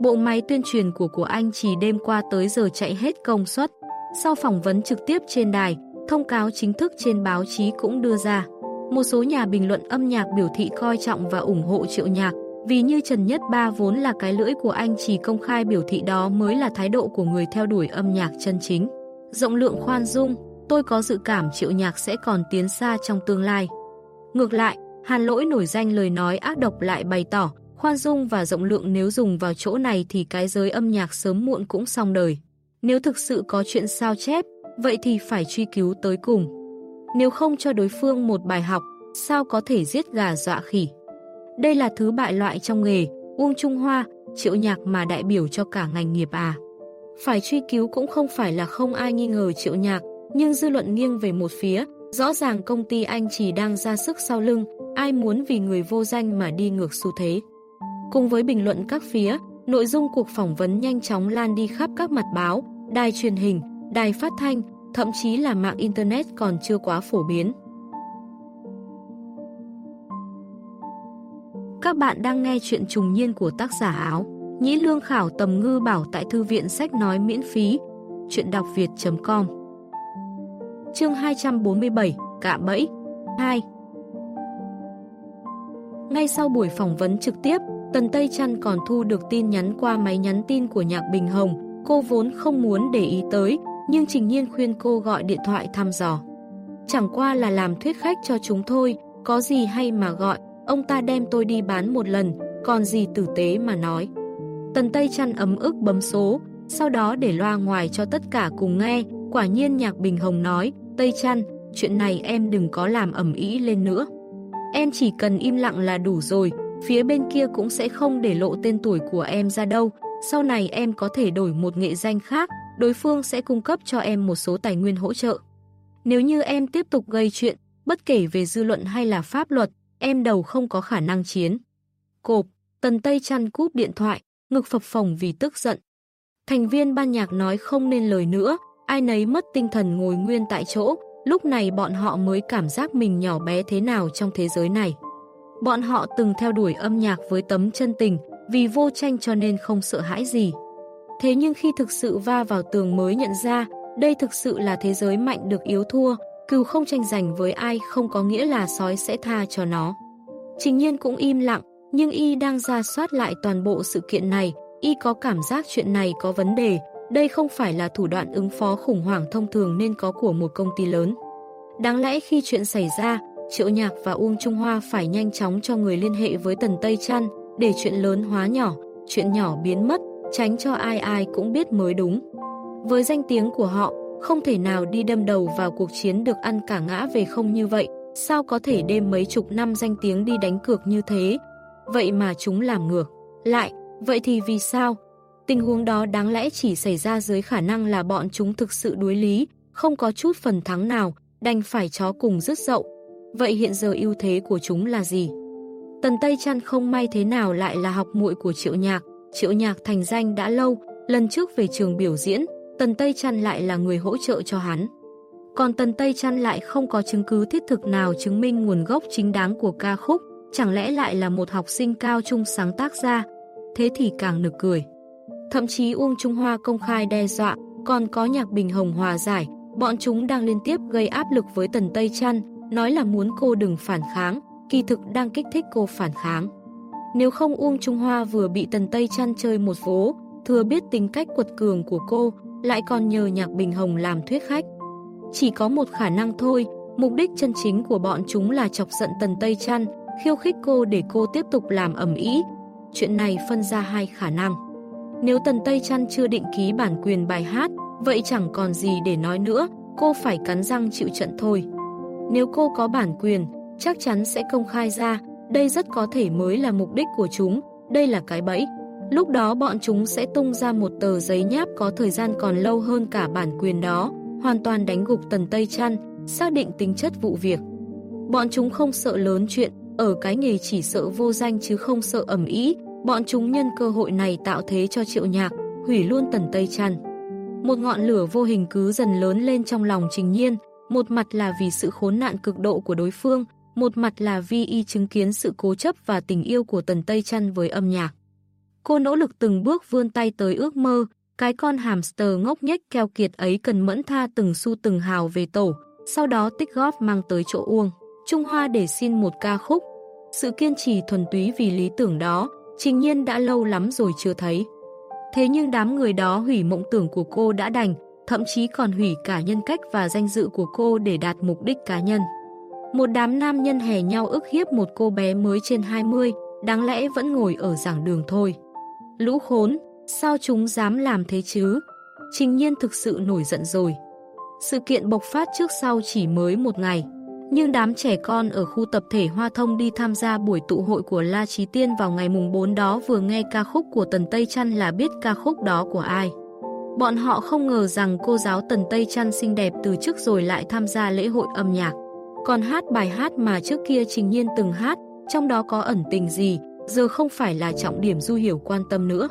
Bộ máy tuyên truyền của của anh chỉ đêm qua tới giờ chạy hết công suất. Sau phỏng vấn trực tiếp trên đài, thông cáo chính thức trên báo chí cũng đưa ra. Một số nhà bình luận âm nhạc biểu thị coi trọng và ủng hộ triệu nhạc, vì như Trần Nhất Ba vốn là cái lưỡi của anh chỉ công khai biểu thị đó mới là thái độ của người theo đuổi âm nhạc chân chính. Rộng lượng khoan dung, tôi có dự cảm triệu nhạc sẽ còn tiến xa trong tương lai. Ngược lại, Hàn lỗi nổi danh lời nói ác độc lại bày tỏ, khoan dung và rộng lượng nếu dùng vào chỗ này thì cái giới âm nhạc sớm muộn cũng xong đời. Nếu thực sự có chuyện sao chép, vậy thì phải truy cứu tới cùng. Nếu không cho đối phương một bài học, sao có thể giết gà dọa khỉ. Đây là thứ bại loại trong nghề, Uông Trung Hoa, triệu nhạc mà đại biểu cho cả ngành nghiệp à. Phải truy cứu cũng không phải là không ai nghi ngờ triệu nhạc, nhưng dư luận nghiêng về một phía, rõ ràng công ty anh chỉ đang ra sức sau lưng, ai muốn vì người vô danh mà đi ngược xu thế. Cùng với bình luận các phía, nội dung cuộc phỏng vấn nhanh chóng lan đi khắp các mặt báo, đài truyền hình, đài phát thanh, thậm chí là mạng Internet còn chưa quá phổ biến. Các bạn đang nghe chuyện trùng niên của tác giả áo. Nhĩ lương khảo tầm ngư bảo tại thư viện sách nói miễn phí. Chuyện đọc việt.com Chương 247 Cạ bẫy 2 Ngay sau buổi phỏng vấn trực tiếp, Tần Tây Trăn còn thu được tin nhắn qua máy nhắn tin của Nhạc Bình Hồng. Cô vốn không muốn để ý tới, nhưng Trình Nhiên khuyên cô gọi điện thoại thăm dò. Chẳng qua là làm thuyết khách cho chúng thôi, có gì hay mà gọi, ông ta đem tôi đi bán một lần, còn gì tử tế mà nói. Tần Tây Trăn ấm ức bấm số, sau đó để loa ngoài cho tất cả cùng nghe, quả nhiên Nhạc Bình Hồng nói, Tây Trăn, chuyện này em đừng có làm ẩm ý lên nữa. Em chỉ cần im lặng là đủ rồi, phía bên kia cũng sẽ không để lộ tên tuổi của em ra đâu, sau này em có thể đổi một nghệ danh khác, đối phương sẽ cung cấp cho em một số tài nguyên hỗ trợ. Nếu như em tiếp tục gây chuyện, bất kể về dư luận hay là pháp luật, em đầu không có khả năng chiến. Cộp, Tần Tây chăn cúp điện thoại, ngực phập phồng vì tức giận. Thành viên ban nhạc nói không nên lời nữa, ai nấy mất tinh thần ngồi nguyên tại chỗ, lúc này bọn họ mới cảm giác mình nhỏ bé thế nào trong thế giới này. Bọn họ từng theo đuổi âm nhạc với tấm chân tình, vì vô tranh cho nên không sợ hãi gì. Thế nhưng khi thực sự va vào tường mới nhận ra, đây thực sự là thế giới mạnh được yếu thua, cừu không tranh giành với ai không có nghĩa là sói sẽ tha cho nó. Trình nhiên cũng im lặng, nhưng y đang ra soát lại toàn bộ sự kiện này, y có cảm giác chuyện này có vấn đề, đây không phải là thủ đoạn ứng phó khủng hoảng thông thường nên có của một công ty lớn. Đáng lẽ khi chuyện xảy ra, Triệu Nhạc và Uông Trung Hoa phải nhanh chóng cho người liên hệ với Tần Tây Trăn để chuyện lớn hóa nhỏ, chuyện nhỏ biến mất, tránh cho ai ai cũng biết mới đúng. Với danh tiếng của họ, không thể nào đi đâm đầu vào cuộc chiến được ăn cả ngã về không như vậy, sao có thể đêm mấy chục năm danh tiếng đi đánh cược như thế? Vậy mà chúng làm ngược. Lại, vậy thì vì sao? Tình huống đó đáng lẽ chỉ xảy ra dưới khả năng là bọn chúng thực sự đối lý, không có chút phần thắng nào, đành phải chó cùng rứt dậu. Vậy hiện giờ ưu thế của chúng là gì? Tần Tây Trăn không may thế nào lại là học muội của Triệu Nhạc, Triệu Nhạc thành danh đã lâu, lần trước về trường biểu diễn, Tần Tây Trăn lại là người hỗ trợ cho hắn. Còn Tần Tây Trăn lại không có chứng cứ thiết thực nào chứng minh nguồn gốc chính đáng của ca khúc, chẳng lẽ lại là một học sinh cao trung sáng tác ra, thế thì càng nực cười. Thậm chí Uông Trung Hoa công khai đe dọa, còn có nhạc bình hồng hòa giải, bọn chúng đang liên tiếp gây áp lực với Tần Tây Trăn, nói là muốn cô đừng phản kháng, kỳ thực đang kích thích cô phản kháng. Nếu không Uông Trung Hoa vừa bị Tần Tây Trăn chơi một vố, thừa biết tính cách quật cường của cô, lại còn nhờ Nhạc Bình Hồng làm thuyết khách. Chỉ có một khả năng thôi, mục đích chân chính của bọn chúng là chọc giận Tần Tây Trăn, khiêu khích cô để cô tiếp tục làm ẩm ý. Chuyện này phân ra hai khả năng. Nếu Tần Tây Trăn chưa định ký bản quyền bài hát, vậy chẳng còn gì để nói nữa, cô phải cắn răng chịu trận thôi. Nếu cô có bản quyền, chắc chắn sẽ công khai ra, đây rất có thể mới là mục đích của chúng, đây là cái bẫy. Lúc đó bọn chúng sẽ tung ra một tờ giấy nháp có thời gian còn lâu hơn cả bản quyền đó, hoàn toàn đánh gục Tần Tây Trăn, xác định tính chất vụ việc. Bọn chúng không sợ lớn chuyện, ở cái nghề chỉ sợ vô danh chứ không sợ ẩm ý, bọn chúng nhân cơ hội này tạo thế cho triệu nhạc, hủy luôn Tần Tây Trăn. Một ngọn lửa vô hình cứ dần lớn lên trong lòng Trình Nhiên, một mặt là vì sự khốn nạn cực độ của đối phương, một mặt là vì y chứng kiến sự cố chấp và tình yêu của Tần Tây Trăn với âm nhạc. Cô nỗ lực từng bước vươn tay tới ước mơ, cái con hamster ngốc nhách keo kiệt ấy cần mẫn tha từng xu từng hào về tổ, sau đó tích góp mang tới chỗ Uông. Trung Hoa để xin một ca khúc. Sự kiên trì thuần túy vì lý tưởng đó, trình nhiên đã lâu lắm rồi chưa thấy. Thế nhưng đám người đó hủy mộng tưởng của cô đã đành, thậm chí còn hủy cả nhân cách và danh dự của cô để đạt mục đích cá nhân. Một đám nam nhân hè nhau ức hiếp một cô bé mới trên 20, đáng lẽ vẫn ngồi ở giảng đường thôi. Lũ khốn, sao chúng dám làm thế chứ? Trình nhiên thực sự nổi giận rồi. Sự kiện bộc phát trước sau chỉ mới một ngày. Nhưng đám trẻ con ở khu tập thể Hoa Thông đi tham gia buổi tụ hội của La Trí Tiên vào ngày mùng 4 đó vừa nghe ca khúc của Tần Tây Trăn là biết ca khúc đó của ai. Bọn họ không ngờ rằng cô giáo Tần Tây Trăn xinh đẹp từ trước rồi lại tham gia lễ hội âm nhạc. Còn hát bài hát mà trước kia Trình Nhiên từng hát, trong đó có ẩn tình gì, giờ không phải là trọng điểm Du Hiểu quan tâm nữa.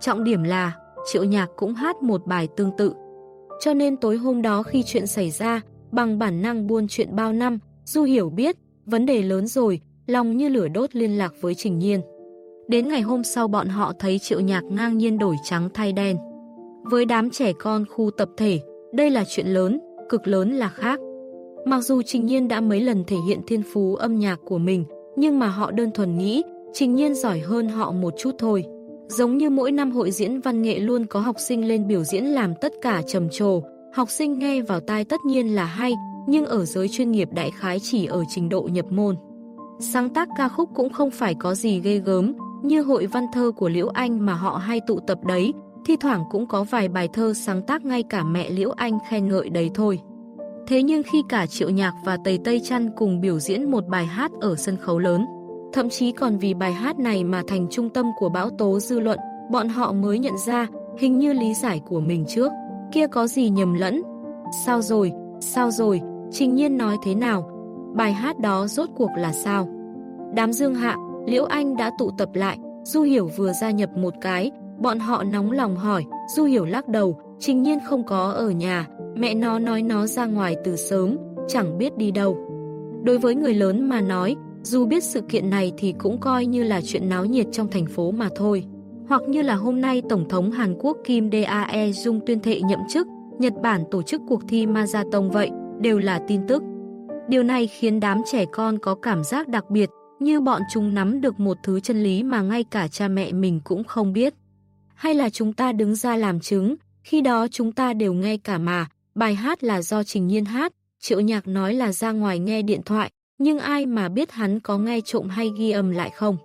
Trọng điểm là, Triệu Nhạc cũng hát một bài tương tự. Cho nên tối hôm đó khi chuyện xảy ra, bằng bản năng buôn chuyện bao năm, Du Hiểu biết, vấn đề lớn rồi, lòng như lửa đốt liên lạc với Trình Nhiên. Đến ngày hôm sau bọn họ thấy Triệu Nhạc ngang nhiên đổi trắng thay đen. Với đám trẻ con khu tập thể, đây là chuyện lớn, cực lớn là khác. Mặc dù Trình Nhiên đã mấy lần thể hiện thiên phú âm nhạc của mình, nhưng mà họ đơn thuần nghĩ Trình Nhiên giỏi hơn họ một chút thôi. Giống như mỗi năm hội diễn văn nghệ luôn có học sinh lên biểu diễn làm tất cả trầm trồ, học sinh nghe vào tai tất nhiên là hay, nhưng ở giới chuyên nghiệp đại khái chỉ ở trình độ nhập môn. Sáng tác ca khúc cũng không phải có gì ghê gớm, như hội văn thơ của Liễu Anh mà họ hay tụ tập đấy, thi thoảng cũng có vài bài thơ sáng tác ngay cả mẹ Liễu Anh khen ngợi đấy thôi. Thế nhưng khi cả Triệu Nhạc và Tây Tây Trăn cùng biểu diễn một bài hát ở sân khấu lớn, thậm chí còn vì bài hát này mà thành trung tâm của bão tố dư luận, bọn họ mới nhận ra hình như lý giải của mình trước, kia có gì nhầm lẫn. Sao rồi, sao rồi, Trình Nhiên nói thế nào? Bài hát đó rốt cuộc là sao? Đám dương hạ, Liễu Anh đã tụ tập lại, Du Hiểu vừa gia nhập một cái, bọn họ nóng lòng hỏi, Du Hiểu lắc đầu, Trình Nhiên không có ở nhà, mẹ nó nói nó ra ngoài từ sớm, chẳng biết đi đâu. Đối với người lớn mà nói, dù biết sự kiện này thì cũng coi như là chuyện náo nhiệt trong thành phố mà thôi. Hoặc như là hôm nay Tổng thống Hàn Quốc Kim Dae Jung tuyên thệ nhậm chức, Nhật Bản tổ chức cuộc thi Marathon vậy, đều là tin tức. Điều này khiến đám trẻ con có cảm giác đặc biệt, như bọn chúng nắm được một thứ chân lý mà ngay cả cha mẹ mình cũng không biết. Hay là chúng ta đứng ra làm chứng, khi đó chúng ta đều nghe cả mà, bài hát là do Trình Nhiên hát, Triệu Nhạc nói là ra ngoài nghe điện thoại, nhưng ai mà biết hắn có nghe trộm hay ghi âm lại không?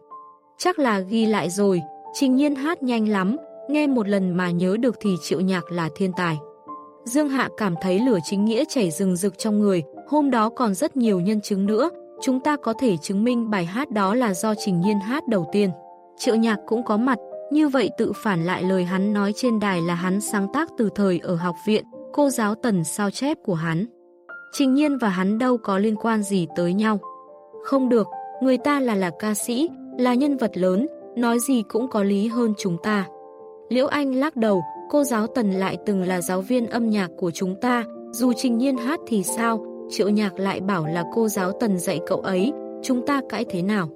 Chắc là ghi lại rồi, Trình Nhiên hát nhanh lắm, nghe một lần mà nhớ được thì Triệu Nhạc là thiên tài. Dương Hạ cảm thấy lửa chính nghĩa chảy rừng rực trong người, hôm đó còn rất nhiều nhân chứng nữa, chúng ta có thể chứng minh bài hát đó là do Trình Nhiên hát đầu tiên. Triệu Nhạc cũng có mặt, như vậy tự phản lại lời hắn nói trên đài là hắn sáng tác từ thời ở học viện, cô giáo tần sao chép của hắn. Trình nhiên và hắn đâu có liên quan gì tới nhau. Không được, người ta là là ca sĩ, là nhân vật lớn, nói gì cũng có lý hơn chúng ta. Liễu Anh lắc đầu, cô giáo Tần lại từng là giáo viên âm nhạc của chúng ta, dù trình nhiên hát thì sao, triệu nhạc lại bảo là cô giáo Tần dạy cậu ấy, chúng ta cãi thế nào.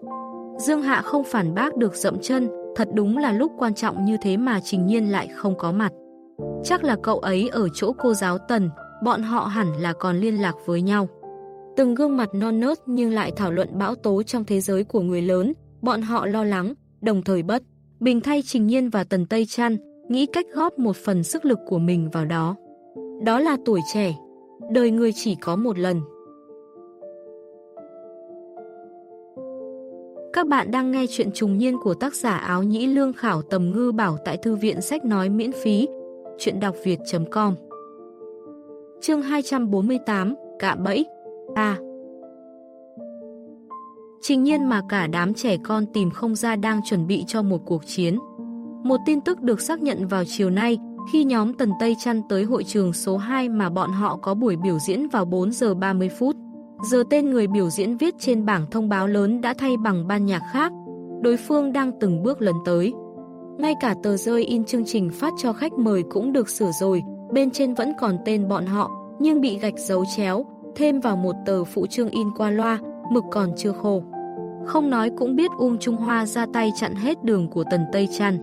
Dương Hạ không phản bác được dậm chân, thật đúng là lúc quan trọng như thế mà trình nhiên lại không có mặt. Chắc là cậu ấy ở chỗ cô giáo Tần, bọn họ hẳn là còn liên lạc với nhau. Từng gương mặt non nớt nhưng lại thảo luận bão tố trong thế giới của người lớn, bọn họ lo lắng, đồng thời bất. Bình thay Trình Nhiên và Tần Tây Trăn, nghĩ cách góp một phần sức lực của mình vào đó. Đó là tuổi trẻ. Đời người chỉ có một lần. Các bạn đang nghe chuyện trùng niên của tác giả áo nhĩ lương khảo tầm ngư bảo tại thư viện sách nói miễn phí. Chuyện đọc việt.com Chương 248 Cạ bẫy A Trình nhiên mà cả đám trẻ con tìm không ra đang chuẩn bị cho một cuộc chiến. Một tin tức được xác nhận vào chiều nay khi nhóm Tần Tây chăn tới hội trường số 2 mà bọn họ có buổi biểu diễn vào 4 giờ 30 phút. Giờ tên người biểu diễn viết trên bảng thông báo lớn đã thay bằng ban nhạc khác. Đối phương đang từng bước lần tới. Ngay cả tờ rơi in chương trình phát cho khách mời cũng được sửa rồi, bên trên vẫn còn tên bọn họ, nhưng bị gạch dấu chéo, thêm vào một tờ phụ trương in qua loa, mực còn chưa khô. Không nói cũng biết Uông Trung Hoa ra tay chặn hết đường của Tần Tây Trăn.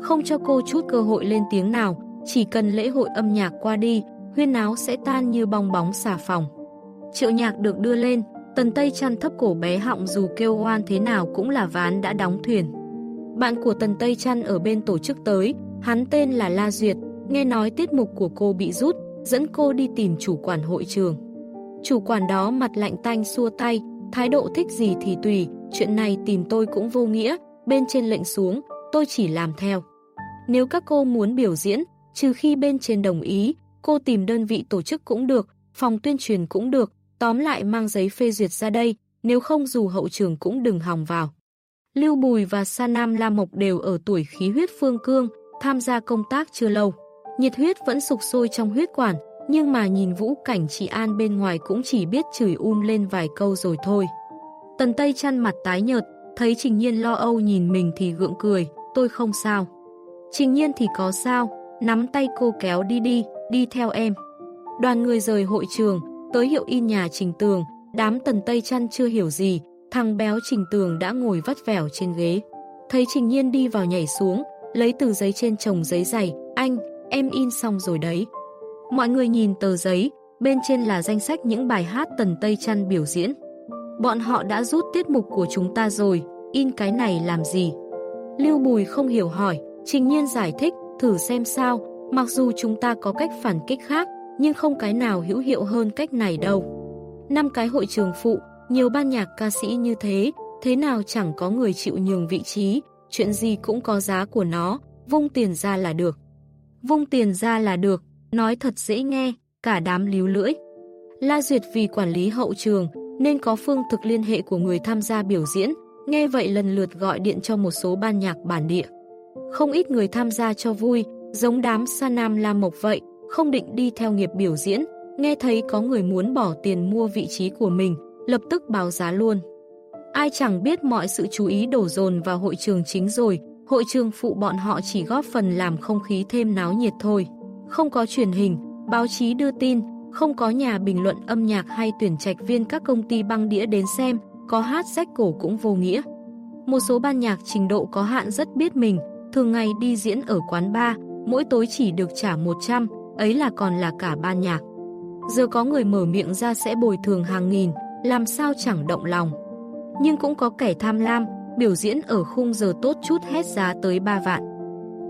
Không cho cô chút cơ hội lên tiếng nào, chỉ cần lễ hội âm nhạc qua đi, huyên áo sẽ tan như bong bóng xà phòng. Triệu nhạc được đưa lên, Tần Tây Trăn thấp cổ bé họng dù kêu oan thế nào cũng là ván đã đóng thuyền. Bạn của Tần Tây Trăn ở bên tổ chức tới, hắn tên là La Duyệt, nghe nói tiết mục của cô bị rút, dẫn cô đi tìm chủ quản hội trường. Chủ quản đó mặt lạnh tanh xua tay, thái độ thích gì thì tùy, chuyện này tìm tôi cũng vô nghĩa, bên trên lệnh xuống, tôi chỉ làm theo. Nếu các cô muốn biểu diễn, trừ khi bên trên đồng ý, cô tìm đơn vị tổ chức cũng được, phòng tuyên truyền cũng được, tóm lại mang giấy phê duyệt ra đây, nếu không dù hậu trường cũng đừng hòng vào. Lưu Bùi và Sa Nam La Mộc đều ở tuổi khí huyết phương cương, tham gia công tác chưa lâu. Nhiệt huyết vẫn sục sôi trong huyết quản, nhưng mà nhìn vũ cảnh chị An bên ngoài cũng chỉ biết chửi um lên vài câu rồi thôi. Tần Tây chăn mặt tái nhợt, thấy Trình Nhiên lo âu nhìn mình thì gượng cười, tôi không sao. Trình Nhiên thì có sao, nắm tay cô kéo đi đi, đi theo em. Đoàn người rời hội trường, tới hiệu in nhà Trình Tường, đám tần Tây chăn chưa hiểu gì, thằng béo Trình Tường đã ngồi vắt vẻo trên ghế. Thấy Trình Nhiên đi vào nhảy xuống, lấy từ giấy trên chồng giấy dày, anh, em in xong rồi đấy. Mọi người nhìn tờ giấy, bên trên là danh sách những bài hát tần Tây trăn biểu diễn. Bọn họ đã rút tiết mục của chúng ta rồi, in cái này làm gì? Lưu Bùi không hiểu hỏi, Trình Nhiên giải thích, thử xem sao, mặc dù chúng ta có cách phản kích khác, nhưng không cái nào hữu hiệu hơn cách này đâu. Năm cái hội trường phụ, nhiều ban nhạc ca sĩ như thế, thế nào chẳng có người chịu nhường vị trí, chuyện gì cũng có giá của nó, vung tiền ra là được. Vung tiền ra là được, nói thật dễ nghe, cả đám líu lưỡi. La Duyệt vì quản lý hậu trường, nên có phương thực liên hệ của người tham gia biểu diễn, nghe vậy lần lượt gọi điện cho một số ban nhạc bản địa. Không ít người tham gia cho vui, giống đám Sa Nam La Mộc vậy, không định đi theo nghiệp biểu diễn, nghe thấy có người muốn bỏ tiền mua vị trí của mình, lập tức báo giá luôn. Ai chẳng biết mọi sự chú ý đổ dồn vào hội trường chính rồi, hội trường phụ bọn họ chỉ góp phần làm không khí thêm náo nhiệt thôi. Không có truyền hình, báo chí đưa tin, không có nhà bình luận âm nhạc hay tuyển trạch viên các công ty băng đĩa đến xem, có hát sách cổ cũng vô nghĩa. Một số ban nhạc trình độ có hạn rất biết mình, thường ngày đi diễn ở quán bar, mỗi tối chỉ được trả 100, ấy là còn là cả ban nhạc. Giờ có người mở miệng ra sẽ bồi thường hàng nghìn, làm sao chẳng động lòng. Nhưng cũng có kẻ tham lam, biểu diễn ở khung giờ tốt chút hết giá tới 3 vạn.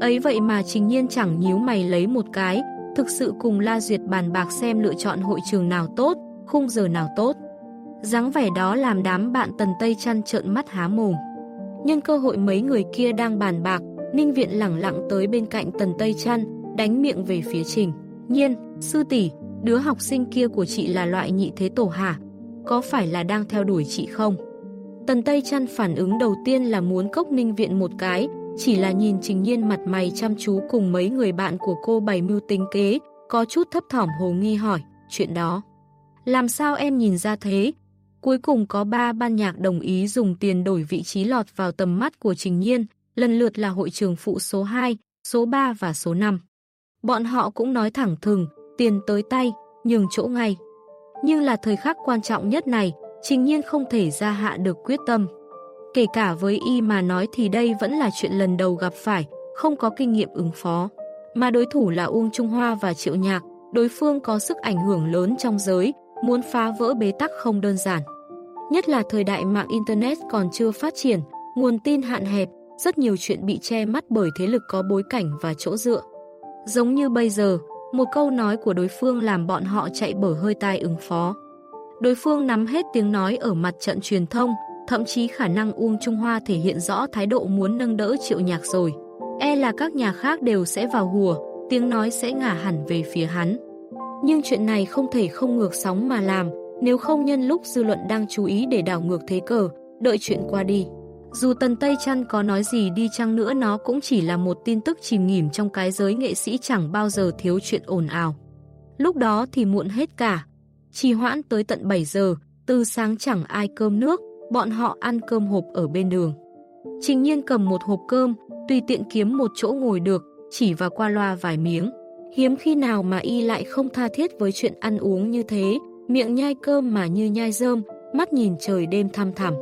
Ấy vậy mà trình nhiên chẳng nhíu mày lấy một cái, thực sự cùng La Duyệt bàn bạc xem lựa chọn hội trường nào tốt, khung giờ nào tốt. dáng vẻ đó làm đám bạn Tần Tây chăn trợn mắt há mồm. Nhân cơ hội mấy người kia đang bàn bạc, Ninh Viện lẳng lặng tới bên cạnh Tần Tây chăn, đánh miệng về phía Trình. Nhiên, sư tỷ, đứa học sinh kia của chị là loại nhị thế tổ hả? Có phải là đang theo đuổi chị không? Tần Tây chăn phản ứng đầu tiên là muốn cốc Ninh Viện một cái, chỉ là nhìn Trình Nhiên mặt mày chăm chú cùng mấy người bạn của cô bày mưu tính kế, có chút thấp thỏm hồ nghi hỏi, chuyện đó. Làm sao em nhìn ra thế? Cuối cùng có ba ban nhạc đồng ý dùng tiền đổi vị trí lọt vào tầm mắt của Trình Nhiên, lần lượt là hội trường phụ số 2, số 3 và số 5. Bọn họ cũng nói thẳng thừng, tiền tới tay, nhường chỗ ngay. Nhưng là thời khắc quan trọng nhất này, Trình Nhiên không thể ra hạ được quyết tâm. Kể cả với y mà nói thì đây vẫn là chuyện lần đầu gặp phải, không có kinh nghiệm ứng phó. Mà đối thủ là Uông Trung Hoa và Triệu Nhạc, đối phương có sức ảnh hưởng lớn trong giới, muốn phá vỡ bế tắc không đơn giản. Nhất là thời đại mạng Internet còn chưa phát triển, nguồn tin hạn hẹp, rất nhiều chuyện bị che mắt bởi thế lực có bối cảnh và chỗ dựa. Giống như bây giờ, một câu nói của đối phương làm bọn họ chạy bở hơi tai ứng phó. Đối phương nắm hết tiếng nói ở mặt trận truyền thông, thậm chí khả năng Uông Trung Hoa thể hiện rõ thái độ muốn nâng đỡ triệu nhạc rồi. E là các nhà khác đều sẽ vào hùa, tiếng nói sẽ ngả hẳn về phía hắn. Nhưng chuyện này không thể không ngược sóng mà làm, nếu không nhân lúc dư luận đang chú ý để đảo ngược thế cờ, đợi chuyện qua đi. Dù Tần Tây Trăn có nói gì đi chăng nữa nó cũng chỉ là một tin tức chìm nghỉm trong cái giới nghệ sĩ chẳng bao giờ thiếu chuyện ồn ào. Lúc đó thì muộn hết cả. Trì hoãn tới tận 7 giờ, từ sáng chẳng ai cơm nước, bọn họ ăn cơm hộp ở bên đường. Trình nhiên cầm một hộp cơm, tùy tiện kiếm một chỗ ngồi được, chỉ vào qua loa vài miếng. Hiếm khi nào mà y lại không tha thiết với chuyện ăn uống như thế, miệng nhai cơm mà như nhai rơm, mắt nhìn trời đêm thăm thẳm.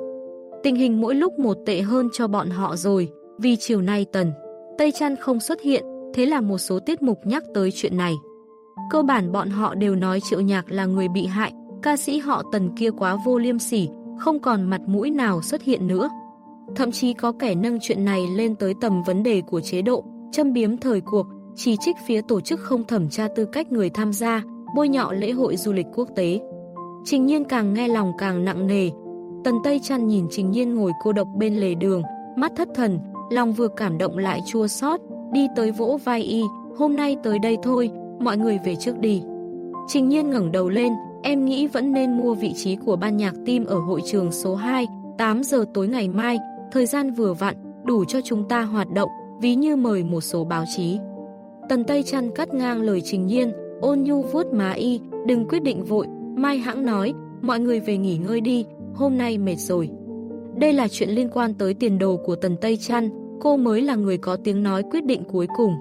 Tình hình mỗi lúc một tệ hơn cho bọn họ rồi, vì chiều nay Tần, Tây Trăn không xuất hiện, thế là một số tiết mục nhắc tới chuyện này. Cơ bản bọn họ đều nói Triệu Nhạc là người bị hại, ca sĩ họ Tần kia quá vô liêm sỉ, không còn mặt mũi nào xuất hiện nữa. Thậm chí có kẻ nâng chuyện này lên tới tầm vấn đề của chế độ, châm biếm thời cuộc, chỉ trích phía tổ chức không thẩm tra tư cách người tham gia, bôi nhọ lễ hội du lịch quốc tế. Trình nhiên càng nghe lòng càng nặng nề. Tần Tây chăn nhìn Trình nhiên ngồi cô độc bên lề đường, mắt thất thần, lòng vừa cảm động lại chua xót đi tới vỗ vai y, hôm nay tới đây thôi, mọi người về trước đi. Trình nhiên ngẩng đầu lên, em nghĩ vẫn nên mua vị trí của ban nhạc tim ở hội trường số 2, 8 giờ tối ngày mai, thời gian vừa vặn, đủ cho chúng ta hoạt động, ví như mời một số báo chí. Tần Tây Trăn cắt ngang lời Trình Nhiên, ôn nhu vuốt má y, đừng quyết định vội, mai hãng nói, mọi người về nghỉ ngơi đi, hôm nay mệt rồi. Đây là chuyện liên quan tới tiền đồ của Tần Tây Trăn, cô mới là người có tiếng nói quyết định cuối cùng.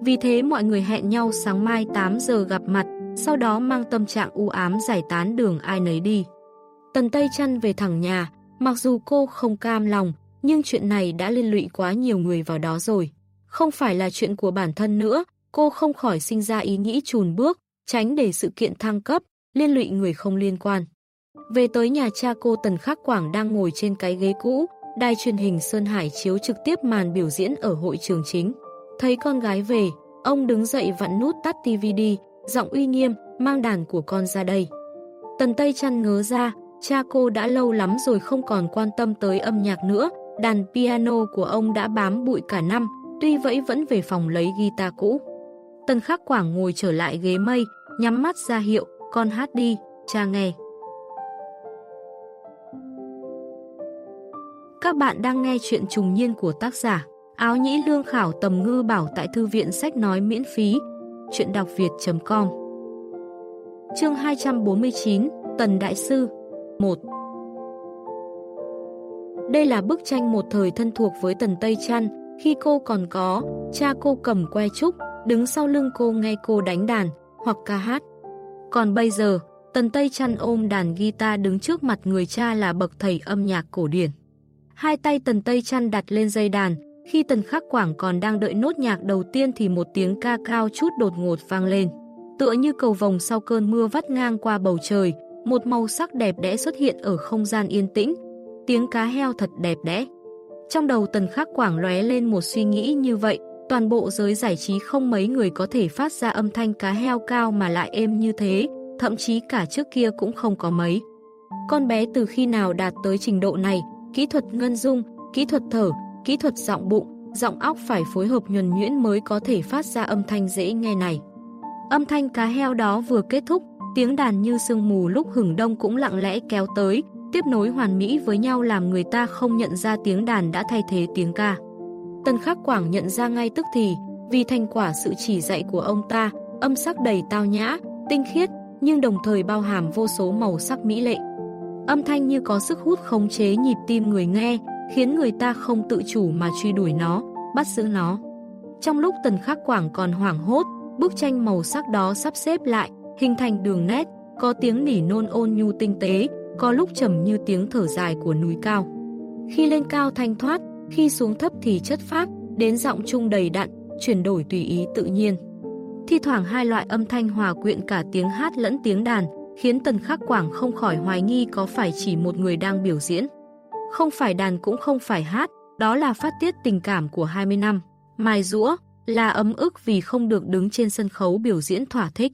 Vì thế mọi người hẹn nhau sáng mai 8 giờ gặp mặt, sau đó mang tâm trạng u ám giải tán đường ai nấy đi. Tần Tây chăn về thẳng nhà, mặc dù cô không cam lòng, nhưng chuyện này đã liên lụy quá nhiều người vào đó rồi. Không phải là chuyện của bản thân nữa, cô không khỏi sinh ra ý nghĩ chùn bước, tránh để sự kiện thăng cấp, liên lụy người không liên quan. Về tới nhà cha cô Tần Khắc Quảng đang ngồi trên cái ghế cũ, đài truyền hình Sơn Hải chiếu trực tiếp màn biểu diễn ở hội trường chính. Thấy con gái về, ông đứng dậy vặn nút tắt TV đi, giọng uy nghiêm, mang đàn của con ra đây. Tần Tây chăn ngớ ra, cha cô đã lâu lắm rồi không còn quan tâm tới âm nhạc nữa, đàn piano của ông đã bám bụi cả năm, tuy vậy vẫn về phòng lấy guitar cũ. Tần Khắc Quảng ngồi trở lại ghế mây, nhắm mắt ra hiệu, con hát đi, cha nghe. Các bạn đang nghe chuyện trùng niên của tác giả Áo Nhĩ Lương Khảo Tầm Ngư Bảo tại Thư viện Sách Nói miễn phí Chuyện đọc việt.com Chương 249 Tần Đại Sư 1 Đây là bức tranh một thời thân thuộc với Tần Tây Trăn khi cô còn có, cha cô cầm que trúc, đứng sau lưng cô nghe cô đánh đàn hoặc ca hát. Còn bây giờ, Tần Tây Trăn ôm đàn guitar đứng trước mặt người cha là bậc thầy âm nhạc cổ điển. Hai tay Tần Tây Trăn đặt lên dây đàn, khi Tần Khắc Quảng còn đang đợi nốt nhạc đầu tiên thì một tiếng ca cao chút đột ngột vang lên. Tựa như cầu vồng sau cơn mưa vắt ngang qua bầu trời, một màu sắc đẹp đẽ xuất hiện ở không gian yên tĩnh. Tiếng cá heo thật đẹp đẽ. Trong đầu Tần Khắc Quảng lóe lên một suy nghĩ như vậy, toàn bộ giới giải trí không mấy người có thể phát ra âm thanh cá heo cao mà lại êm như thế, thậm chí cả trước kia cũng không có mấy. Con bé từ khi nào đạt tới trình độ này, kỹ thuật ngân dung, kỹ thuật thở, kỹ thuật giọng bụng, giọng óc phải phối hợp nhuần nhuyễn mới có thể phát ra âm thanh dễ nghe này. Âm thanh cá heo đó vừa kết thúc, tiếng đàn như sương mù lúc hừng đông cũng lặng lẽ kéo tới, tiếp nối hoàn mỹ với nhau làm người ta không nhận ra tiếng đàn đã thay thế tiếng ca. Tân Khắc Quảng nhận ra ngay tức thì, vì thành quả sự chỉ dạy của ông ta, âm sắc đầy tao nhã, tinh khiết, nhưng đồng thời bao hàm vô số màu sắc mỹ lệ. Âm thanh như có sức hút khống chế nhịp tim người nghe, khiến người ta không tự chủ mà truy đuổi nó, bắt giữ nó. Trong lúc Tần Khắc Quảng còn hoảng hốt, bức tranh màu sắc đó sắp xếp lại, hình thành đường nét, có tiếng nỉ nôn ôn nhu tinh tế, có lúc trầm như tiếng thở dài của núi cao. Khi lên cao thanh thoát, khi xuống thấp thì chất phác, đến giọng trung đầy đặn, chuyển đổi tùy ý tự nhiên. Thi thoảng hai loại âm thanh hòa quyện cả tiếng hát lẫn tiếng đàn, khiến Tần Khắc Quảng không khỏi hoài nghi có phải chỉ một người đang biểu diễn. Không phải đàn cũng không phải hát, đó là phát tiết tình cảm của 20 năm. Mài rũa, là ấm ức vì không được đứng trên sân khấu biểu diễn thỏa thích.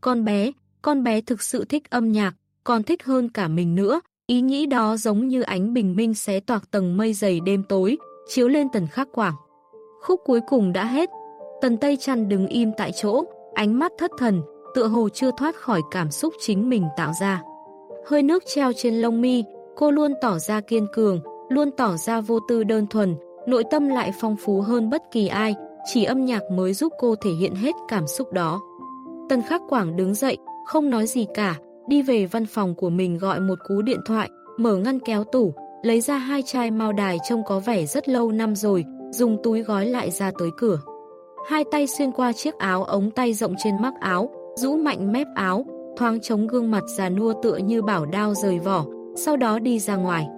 Con bé, con bé thực sự thích âm nhạc, còn thích hơn cả mình nữa, Ý nghĩ đó giống như ánh bình minh xé toạc tầng mây dày đêm tối, chiếu lên tần khắc quảng. Khúc cuối cùng đã hết. Tần Tây Trăn đứng im tại chỗ, ánh mắt thất thần, tựa hồ chưa thoát khỏi cảm xúc chính mình tạo ra. Hơi nước treo trên lông mi, cô luôn tỏ ra kiên cường, luôn tỏ ra vô tư đơn thuần, nội tâm lại phong phú hơn bất kỳ ai, chỉ âm nhạc mới giúp cô thể hiện hết cảm xúc đó. Tần Khắc Quảng đứng dậy, không nói gì cả, đi về văn phòng của mình gọi một cú điện thoại, mở ngăn kéo tủ, lấy ra hai chai mao đài trông có vẻ rất lâu năm rồi, dùng túi gói lại ra tới cửa. Hai tay xuyên qua chiếc áo ống tay rộng trên mắc áo, rũ mạnh mép áo, thoáng chống gương mặt già nua tựa như bảo đao rời vỏ, sau đó đi ra ngoài.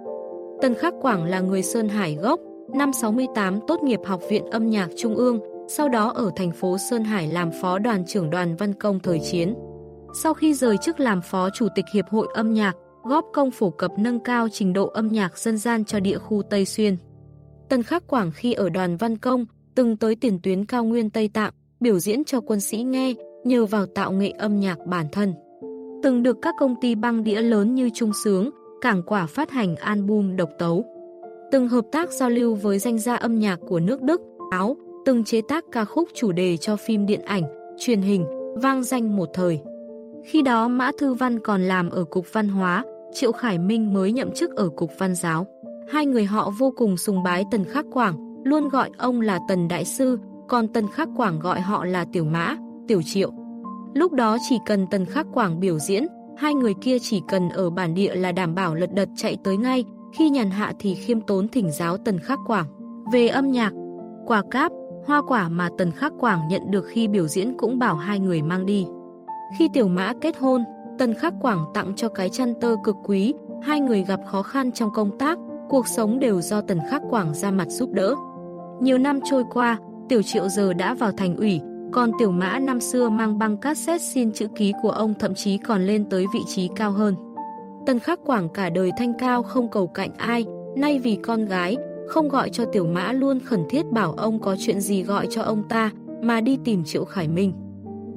Tần Khắc Quảng là người Sơn Hải gốc, năm 68 tốt nghiệp Học viện âm nhạc Trung ương, sau đó ở thành phố Sơn Hải làm phó đoàn trưởng đoàn văn công thời chiến. Sau khi rời chức làm phó chủ tịch Hiệp hội âm nhạc, góp công phổ cập nâng cao trình độ âm nhạc dân gian cho địa khu Tây Xuyên. Tần Khắc Quảng khi ở đoàn văn công, từng tới tiền tuyến cao nguyên Tây Tạng, biểu diễn cho quân sĩ nghe, nhờ vào tạo nghệ âm nhạc bản thân. Từng được các công ty băng đĩa lớn như Trung Sướng, Cảng Quả phát hành album độc tấu. Từng hợp tác giao lưu với danh gia âm nhạc của nước Đức, Áo, từng chế tác ca khúc chủ đề cho phim điện ảnh, truyền hình, vang danh một thời. Khi đó Mã Thư Văn còn làm ở Cục Văn hóa, Triệu Khải Minh mới nhậm chức ở Cục Văn giáo. Hai người họ vô cùng sùng bái Tần Khắc Quảng, luôn gọi ông là Tần Đại Sư, còn Tần Khắc Quảng gọi họ là Tiểu Mã, Tiểu Triệu. Lúc đó chỉ cần Tần Khắc Quảng biểu diễn, hai người kia chỉ cần ở bản địa là đảm bảo lật đật chạy tới ngay, khi nhàn hạ thì khiêm tốn thỉnh giáo Tần Khắc Quảng. Về âm nhạc, quả cáp, hoa quả mà Tần Khắc Quảng nhận được khi biểu diễn cũng bảo hai người mang đi. Khi Tiểu Mã kết hôn, Tần Khắc Quảng tặng cho cái chăn tơ cực quý, hai người gặp khó khăn trong công tác, cuộc sống đều do Tần Khắc Quảng ra mặt giúp đỡ. Nhiều năm trôi qua, Tiểu Triệu giờ đã vào thành ủy, còn Tiểu Mã năm xưa mang băng cassette xin chữ ký của ông thậm chí còn lên tới vị trí cao hơn. Tần Khắc Quảng cả đời thanh cao không cầu cạnh ai, nay vì con gái, không gọi cho Tiểu Mã luôn khẩn thiết bảo ông có chuyện gì gọi cho ông ta, mà đi tìm Triệu Khải Minh.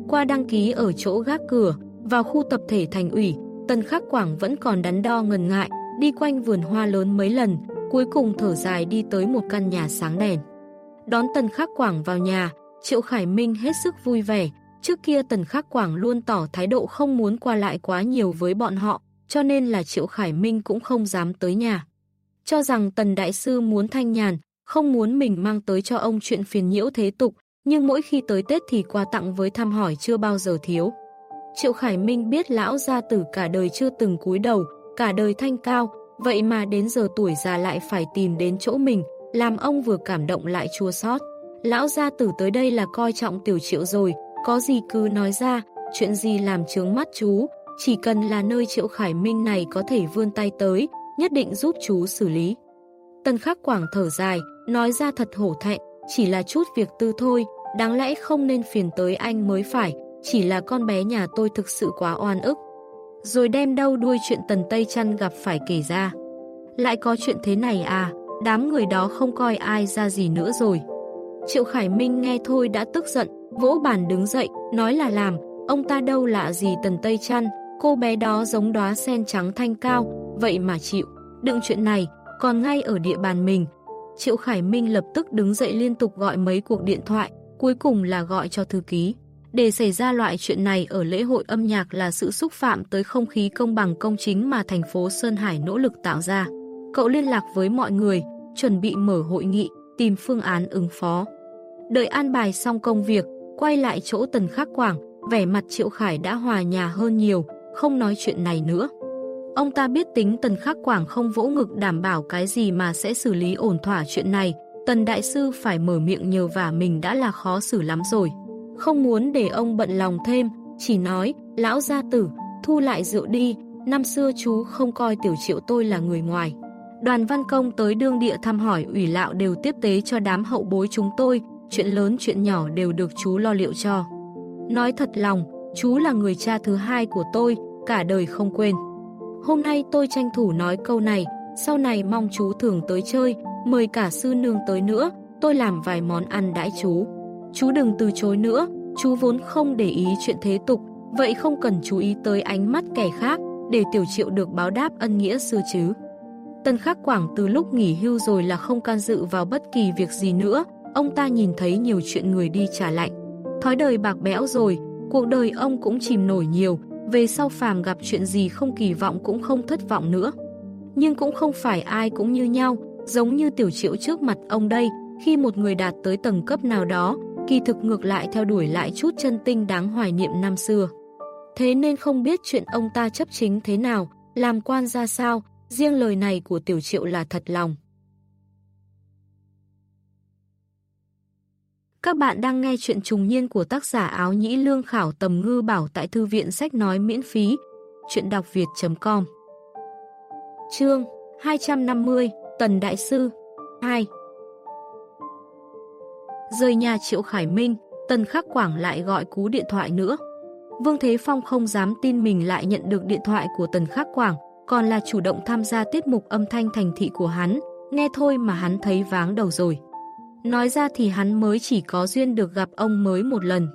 Qua đăng ký ở chỗ gác cửa, vào khu tập thể thành ủy, Tần Khắc Quảng vẫn còn đắn đo ngần ngại, đi quanh vườn hoa lớn mấy lần, cuối cùng thở dài đi tới một căn nhà sáng đèn. Đón Tần Khắc Quảng vào nhà, Triệu Khải Minh hết sức vui vẻ, trước kia Tần Khắc Quảng luôn tỏ thái độ không muốn qua lại quá nhiều với bọn họ, cho nên là Triệu Khải Minh cũng không dám tới nhà. Cho rằng Tần Đại Sư muốn thanh nhàn, không muốn mình mang tới cho ông chuyện phiền nhiễu thế tục, nhưng mỗi khi tới Tết thì quà tặng với thăm hỏi chưa bao giờ thiếu. Triệu Khải Minh biết lão gia tử cả đời chưa từng cúi đầu, cả đời thanh cao, vậy mà đến giờ tuổi già lại phải tìm đến chỗ mình, làm ông vừa cảm động lại chua xót. Lão gia tử tới đây là coi trọng tiểu triệu rồi, có gì cứ nói ra, chuyện gì làm trướng mắt chú, chỉ cần là nơi triệu khải minh này có thể vươn tay tới, nhất định giúp chú xử lý. Tân khắc quảng thở dài, nói ra thật hổ thẹn, chỉ là chút việc tư thôi, đáng lẽ không nên phiền tới anh mới phải, chỉ là con bé nhà tôi thực sự quá oan ức. Rồi đem đâu đuôi chuyện Tần Tây chăn gặp phải kể ra. Lại có chuyện thế này à, đám người đó không coi ai ra gì nữa rồi. Triệu Khải Minh nghe thôi đã tức giận, vỗ bàn đứng dậy, nói là làm, ông ta đâu lạ gì Tần Tây Trăn, cô bé đó giống đóa sen trắng thanh cao, vậy mà chịu, đựng chuyện này, còn ngay ở địa bàn mình. Triệu Khải Minh lập tức đứng dậy liên tục gọi mấy cuộc điện thoại, cuối cùng là gọi cho thư ký. Để xảy ra loại chuyện này ở lễ hội âm nhạc là sự xúc phạm tới không khí công bằng công chính mà thành phố Sơn Hải nỗ lực tạo ra. Cậu liên lạc với mọi người, chuẩn bị mở hội nghị, tìm phương án ứng phó. Đợi an bài xong công việc, quay lại chỗ Tần Khắc Quảng, vẻ mặt Triệu Khải đã hòa nhà hơn nhiều, không nói chuyện này nữa. Ông ta biết tính Tần Khắc Quảng không vỗ ngực đảm bảo cái gì mà sẽ xử lý ổn thỏa chuyện này, Tần Đại Sư phải mở miệng nhờ vả mình đã là khó xử lắm rồi. Không muốn để ông bận lòng thêm, chỉ nói, lão gia tử, thu lại rượu đi, năm xưa chú không coi tiểu triệu tôi là người ngoài. Đoàn văn công tới đương địa thăm hỏi ủy lạo đều tiếp tế cho đám hậu bối chúng tôi, chuyện lớn chuyện nhỏ đều được chú lo liệu cho. Nói thật lòng, chú là người cha thứ hai của tôi, cả đời không quên. Hôm nay tôi tranh thủ nói câu này, sau này mong chú thường tới chơi, mời cả sư nương tới nữa, tôi làm vài món ăn đãi chú. Chú đừng từ chối nữa, chú vốn không để ý chuyện thế tục, vậy không cần chú ý tới ánh mắt kẻ khác, để Tiểu Triệu được báo đáp ân nghĩa xưa chứ. Tân Khắc Quảng từ lúc nghỉ hưu rồi là không can dự vào bất kỳ việc gì nữa, ông ta nhìn thấy nhiều chuyện người đi trả lạnh. Thói đời bạc bẽo rồi, cuộc đời ông cũng chìm nổi nhiều, về sau phàm gặp chuyện gì không kỳ vọng cũng không thất vọng nữa. Nhưng cũng không phải ai cũng như nhau, giống như tiểu triệu trước mặt ông đây, khi một người đạt tới tầng cấp nào đó, kỳ thực ngược lại theo đuổi lại chút chân tinh đáng hoài niệm năm xưa. Thế nên không biết chuyện ông ta chấp chính thế nào, làm quan ra sao, riêng lời này của tiểu triệu là thật lòng. Các bạn đang nghe chuyện trùng niên của tác giả áo nhĩ lương khảo tầm ngư bảo tại thư viện sách nói miễn phí. Chuyện đọc việt.com Chương 250 Tần Đại Sư 2 Rời nhà Triệu Khải Minh, Tần Khắc Quảng lại gọi cú điện thoại nữa. Vương Thế Phong không dám tin mình lại nhận được điện thoại của Tần Khắc Quảng, còn là chủ động tham gia tiết mục âm thanh thành thị của hắn, nghe thôi mà hắn thấy váng đầu rồi. Nói ra thì hắn mới chỉ có duyên được gặp ông mới một lần.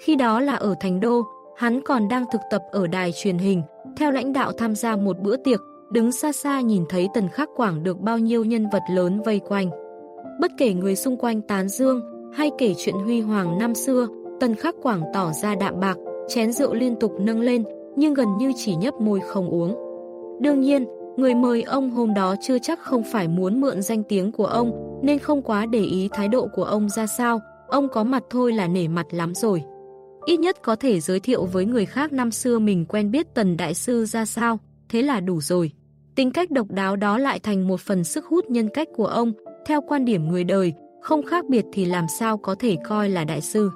Khi đó là ở Thành Đô, hắn còn đang thực tập ở đài truyền hình, theo lãnh đạo tham gia một bữa tiệc, đứng xa xa nhìn thấy Tần Khắc Quảng được bao nhiêu nhân vật lớn vây quanh. Bất kể người xung quanh tán dương hay kể chuyện huy hoàng năm xưa, Tần Khắc Quảng tỏ ra đạm bạc, chén rượu liên tục nâng lên, nhưng gần như chỉ nhấp môi không uống. Đương nhiên, người mời ông hôm đó chưa chắc không phải muốn mượn danh tiếng của ông, nên không quá để ý thái độ của ông ra sao, ông có mặt thôi là nể mặt lắm rồi. Ít nhất có thể giới thiệu với người khác năm xưa mình quen biết Tần Đại Sư ra sao, thế là đủ rồi. Tính cách độc đáo đó lại thành một phần sức hút nhân cách của ông, theo quan điểm người đời, không khác biệt thì làm sao có thể coi là đại sư.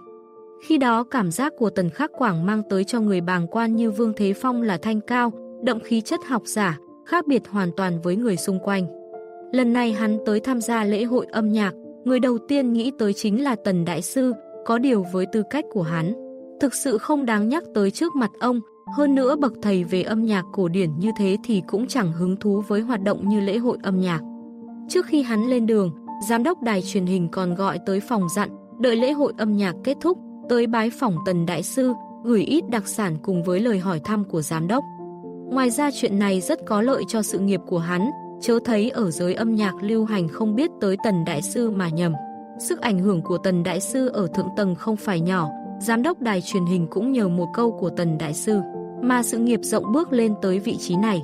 Khi đó cảm giác của Tần Khắc Quảng mang tới cho người bàng quan như Vương Thế Phong là thanh cao, động khí chất học giả, khác biệt hoàn toàn với người xung quanh. Lần này hắn tới tham gia lễ hội âm nhạc, người đầu tiên nghĩ tới chính là Tần Đại Sư, có điều với tư cách của hắn. Thực sự không đáng nhắc tới trước mặt ông, hơn nữa bậc thầy về âm nhạc cổ điển như thế thì cũng chẳng hứng thú với hoạt động như lễ hội âm nhạc. Trước khi hắn lên đường, giám đốc đài truyền hình còn gọi tới phòng dặn, đợi lễ hội âm nhạc kết thúc, tới bái phòng Tần Đại Sư, gửi ít đặc sản cùng với lời hỏi thăm của giám đốc. Ngoài ra chuyện này rất có lợi cho sự nghiệp của hắn, chớ thấy ở giới âm nhạc lưu hành không biết tới Tần Đại Sư mà nhầm. Sức ảnh hưởng của Tần Đại Sư ở thượng tầng không phải nhỏ, giám đốc đài truyền hình cũng nhờ một câu của Tần Đại Sư, mà sự nghiệp rộng bước lên tới vị trí này.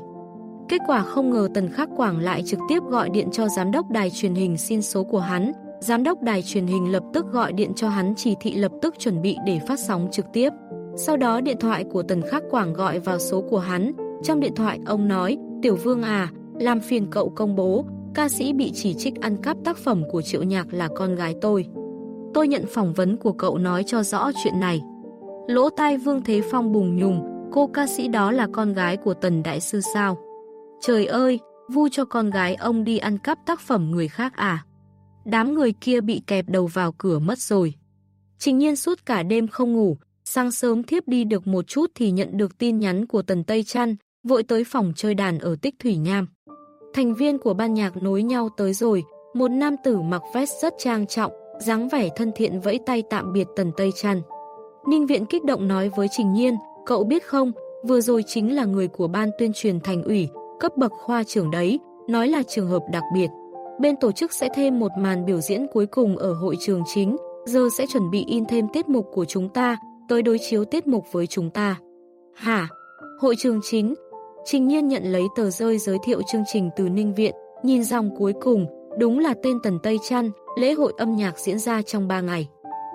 Kết quả không ngờ Tần Khắc Quảng lại trực tiếp gọi điện cho giám đốc đài truyền hình xin số của hắn, giám đốc đài truyền hình lập tức gọi điện cho hắn chỉ thị lập tức chuẩn bị để phát sóng trực tiếp. Sau đó điện thoại của Tần Khắc Quảng gọi vào số của hắn, trong điện thoại ông nói, Tiểu Vương à, làm phiền cậu công bố, ca sĩ bị chỉ trích ăn cắp tác phẩm của Triệu Nhạc là con gái tôi. Tôi nhận phỏng vấn của cậu nói cho rõ chuyện này. Lỗ tai Vương Thế Phong bùng nhùng, cô ca sĩ đó là con gái của Tần Đại Sư sao? Trời ơi, vu cho con gái ông đi ăn cắp tác phẩm người khác à? Đám người kia bị kẹp đầu vào cửa mất rồi. Trình nhiên suốt cả đêm không ngủ, sáng sớm thiếp đi được một chút thì nhận được tin nhắn của Tần Tây Trăn, vội tới phòng chơi đàn ở Tích Thủy Nham. Thành viên của ban nhạc nối nhau tới rồi, một nam tử mặc vest rất trang trọng, dáng vẻ thân thiện vẫy tay tạm biệt Tần Tây Trăn. Ninh Viện kích động nói với Trình Nhiên, cậu biết không, vừa rồi chính là người của ban tuyên truyền thành ủy, cấp bậc khoa trưởng đấy, nói là trường hợp đặc biệt. Bên tổ chức sẽ thêm một màn biểu diễn cuối cùng ở hội trường chính, giờ sẽ chuẩn bị in thêm tiết mục của chúng ta, tới đối chiếu tiết mục với chúng ta. Hả? Hội trường chính, Trình Nhiên nhận lấy tờ rơi giới thiệu chương trình từ Ninh Viện, nhìn dòng cuối cùng, đúng là tên Tần Tây Trăn, lễ hội âm nhạc diễn ra trong 3 ngày.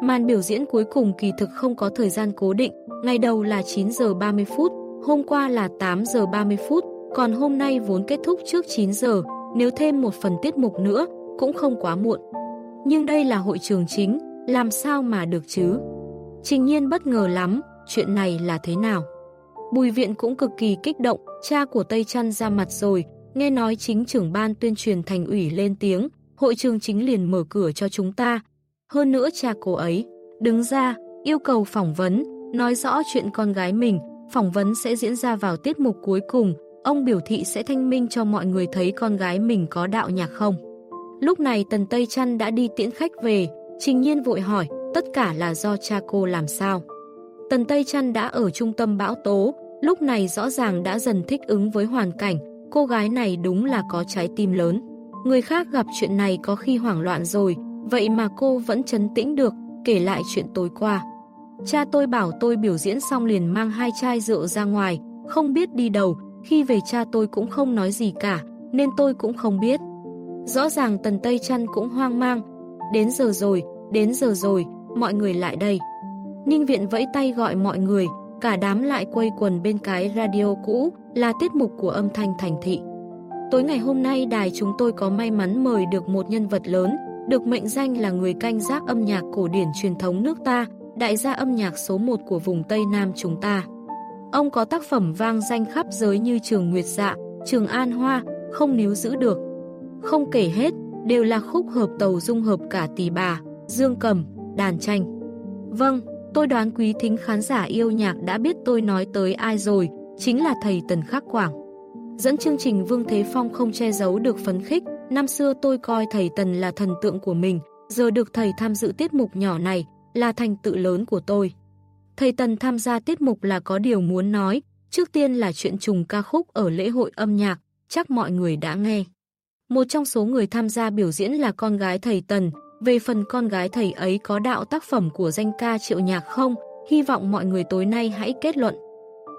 Màn biểu diễn cuối cùng kỳ thực không có thời gian cố định, ngày đầu là 9 giờ 30 phút, hôm qua là 8 giờ 30 phút, còn hôm nay vốn kết thúc trước 9 giờ, nếu thêm một phần tiết mục nữa, cũng không quá muộn. Nhưng đây là hội trường chính, làm sao mà được chứ? Trình nhiên bất ngờ lắm, chuyện này là thế nào? Bùi viện cũng cực kỳ kích động, cha của Tây Trăn ra mặt rồi, nghe nói chính trưởng ban tuyên truyền thành ủy lên tiếng, hội trường chính liền mở cửa cho chúng ta. Hơn nữa cha cô ấy, đứng ra, yêu cầu phỏng vấn, nói rõ chuyện con gái mình, phỏng vấn sẽ diễn ra vào tiết mục cuối cùng, ông biểu thị sẽ thanh minh cho mọi người thấy con gái mình có đạo nhạc không. Lúc này Tần Tây Trăn đã đi tiễn khách về, Trình Nhiên vội hỏi, tất cả là do cha cô làm sao. Tần Tây Trăn đã ở trung tâm bão tố, lúc này rõ ràng đã dần thích ứng với hoàn cảnh, cô gái này đúng là có trái tim lớn. Người khác gặp chuyện này có khi hoảng loạn rồi, vậy mà cô vẫn chấn tĩnh được, kể lại chuyện tối qua. Cha tôi bảo tôi biểu diễn xong liền mang hai chai rượu ra ngoài, không biết đi đâu, khi về cha tôi cũng không nói gì cả, nên tôi cũng không biết. Rõ ràng Tần Tây Trăn cũng hoang mang. Đến giờ rồi, đến giờ rồi, mọi người lại đây. Ninh viện vẫy tay gọi mọi người, cả đám lại quây quần bên cái radio cũ, là tiết mục của âm thanh thành thị. Tối ngày hôm nay đài chúng tôi có may mắn mời được một nhân vật lớn, được mệnh danh là người canh giác âm nhạc cổ điển truyền thống nước ta, đại gia âm nhạc số 1 của vùng Tây Nam chúng ta. Ông có tác phẩm vang danh khắp giới như Trường Nguyệt Dạ, Trường An Hoa, Không Níu Giữ Được. Không kể hết, đều là khúc hợp tàu dung hợp cả tỳ bà, dương cầm, đàn tranh. Vâng, tôi đoán quý thính khán giả yêu nhạc đã biết tôi nói tới ai rồi, chính là thầy Tần Khắc Quảng. Dẫn chương trình Vương Thế Phong không che giấu được phấn khích, năm xưa tôi coi thầy Tần là thần tượng của mình, giờ được thầy tham dự tiết mục nhỏ này là thành tựu lớn của tôi. Thầy Tần tham gia tiết mục là có điều muốn nói, trước tiên là chuyện trùng ca khúc ở lễ hội âm nhạc, chắc mọi người đã nghe. Một trong số người tham gia biểu diễn là con gái thầy Tần, về phần con gái thầy ấy có đạo tác phẩm của danh ca triệu nhạc không, hy vọng mọi người tối nay hãy kết luận.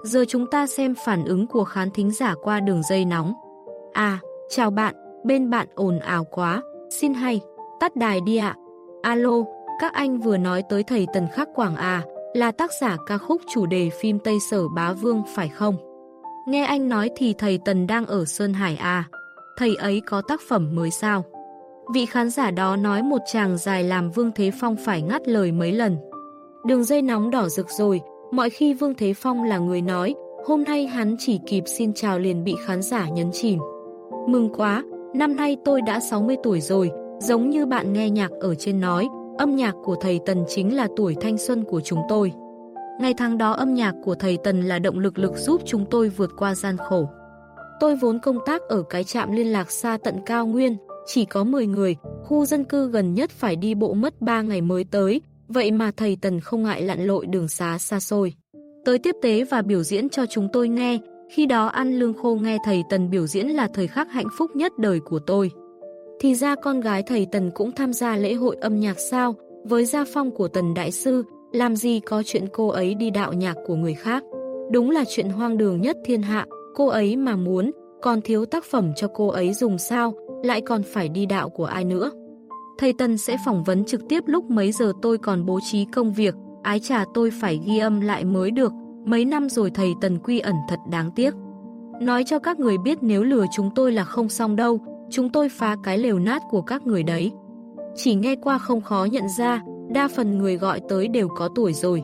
Giờ chúng ta xem phản ứng của khán thính giả qua đường dây nóng. À, chào bạn, bên bạn ồn ào quá, xin hay, tắt đài đi ạ. Alo, các anh vừa nói tới thầy Tần Khắc Quảng à, là tác giả ca khúc chủ đề phim Tây Sở Bá Vương phải không? Nghe anh nói thì thầy Tần đang ở Sơn Hải à, thầy ấy có tác phẩm mới sao? Vị khán giả đó nói một chàng dài làm Vương Thế Phong phải ngắt lời mấy lần. Đường dây nóng đỏ rực rồi, mọi khi Vương Thế Phong là người nói, hôm nay hắn chỉ kịp xin chào liền bị khán giả nhấn chìm. Mừng quá, năm nay tôi đã 60 tuổi rồi, giống như bạn nghe nhạc ở trên nói, âm nhạc của thầy Tần chính là tuổi thanh xuân của chúng tôi. Ngày tháng đó âm nhạc của thầy Tần là động lực lực giúp chúng tôi vượt qua gian khổ. Tôi vốn công tác ở cái trạm liên lạc xa tận cao nguyên, chỉ có 10 người, khu dân cư gần nhất phải đi bộ mất 3 ngày mới tới, vậy mà thầy Tần không ngại lặn lội đường xá xa xôi. Tới tiếp tế và biểu diễn cho chúng tôi nghe, khi đó ăn lương khô nghe thầy Tần biểu diễn là thời khắc hạnh phúc nhất đời của tôi. Thì ra con gái thầy Tần cũng tham gia lễ hội âm nhạc sao, với gia phong của Tần Đại Sư, làm gì có chuyện cô ấy đi đạo nhạc của người khác. Đúng là chuyện hoang đường nhất thiên hạ, cô ấy mà muốn, còn thiếu tác phẩm cho cô ấy dùng sao, lại còn phải đi đạo của ai nữa. Thầy tân sẽ phỏng vấn trực tiếp lúc mấy giờ tôi còn bố trí công việc, ái trà tôi phải ghi âm lại mới được, mấy năm rồi thầy Tần quy ẩn thật đáng tiếc. Nói cho các người biết nếu lừa chúng tôi là không xong đâu, chúng tôi phá cái lều nát của các người đấy. Chỉ nghe qua không khó nhận ra, đa phần người gọi tới đều có tuổi rồi.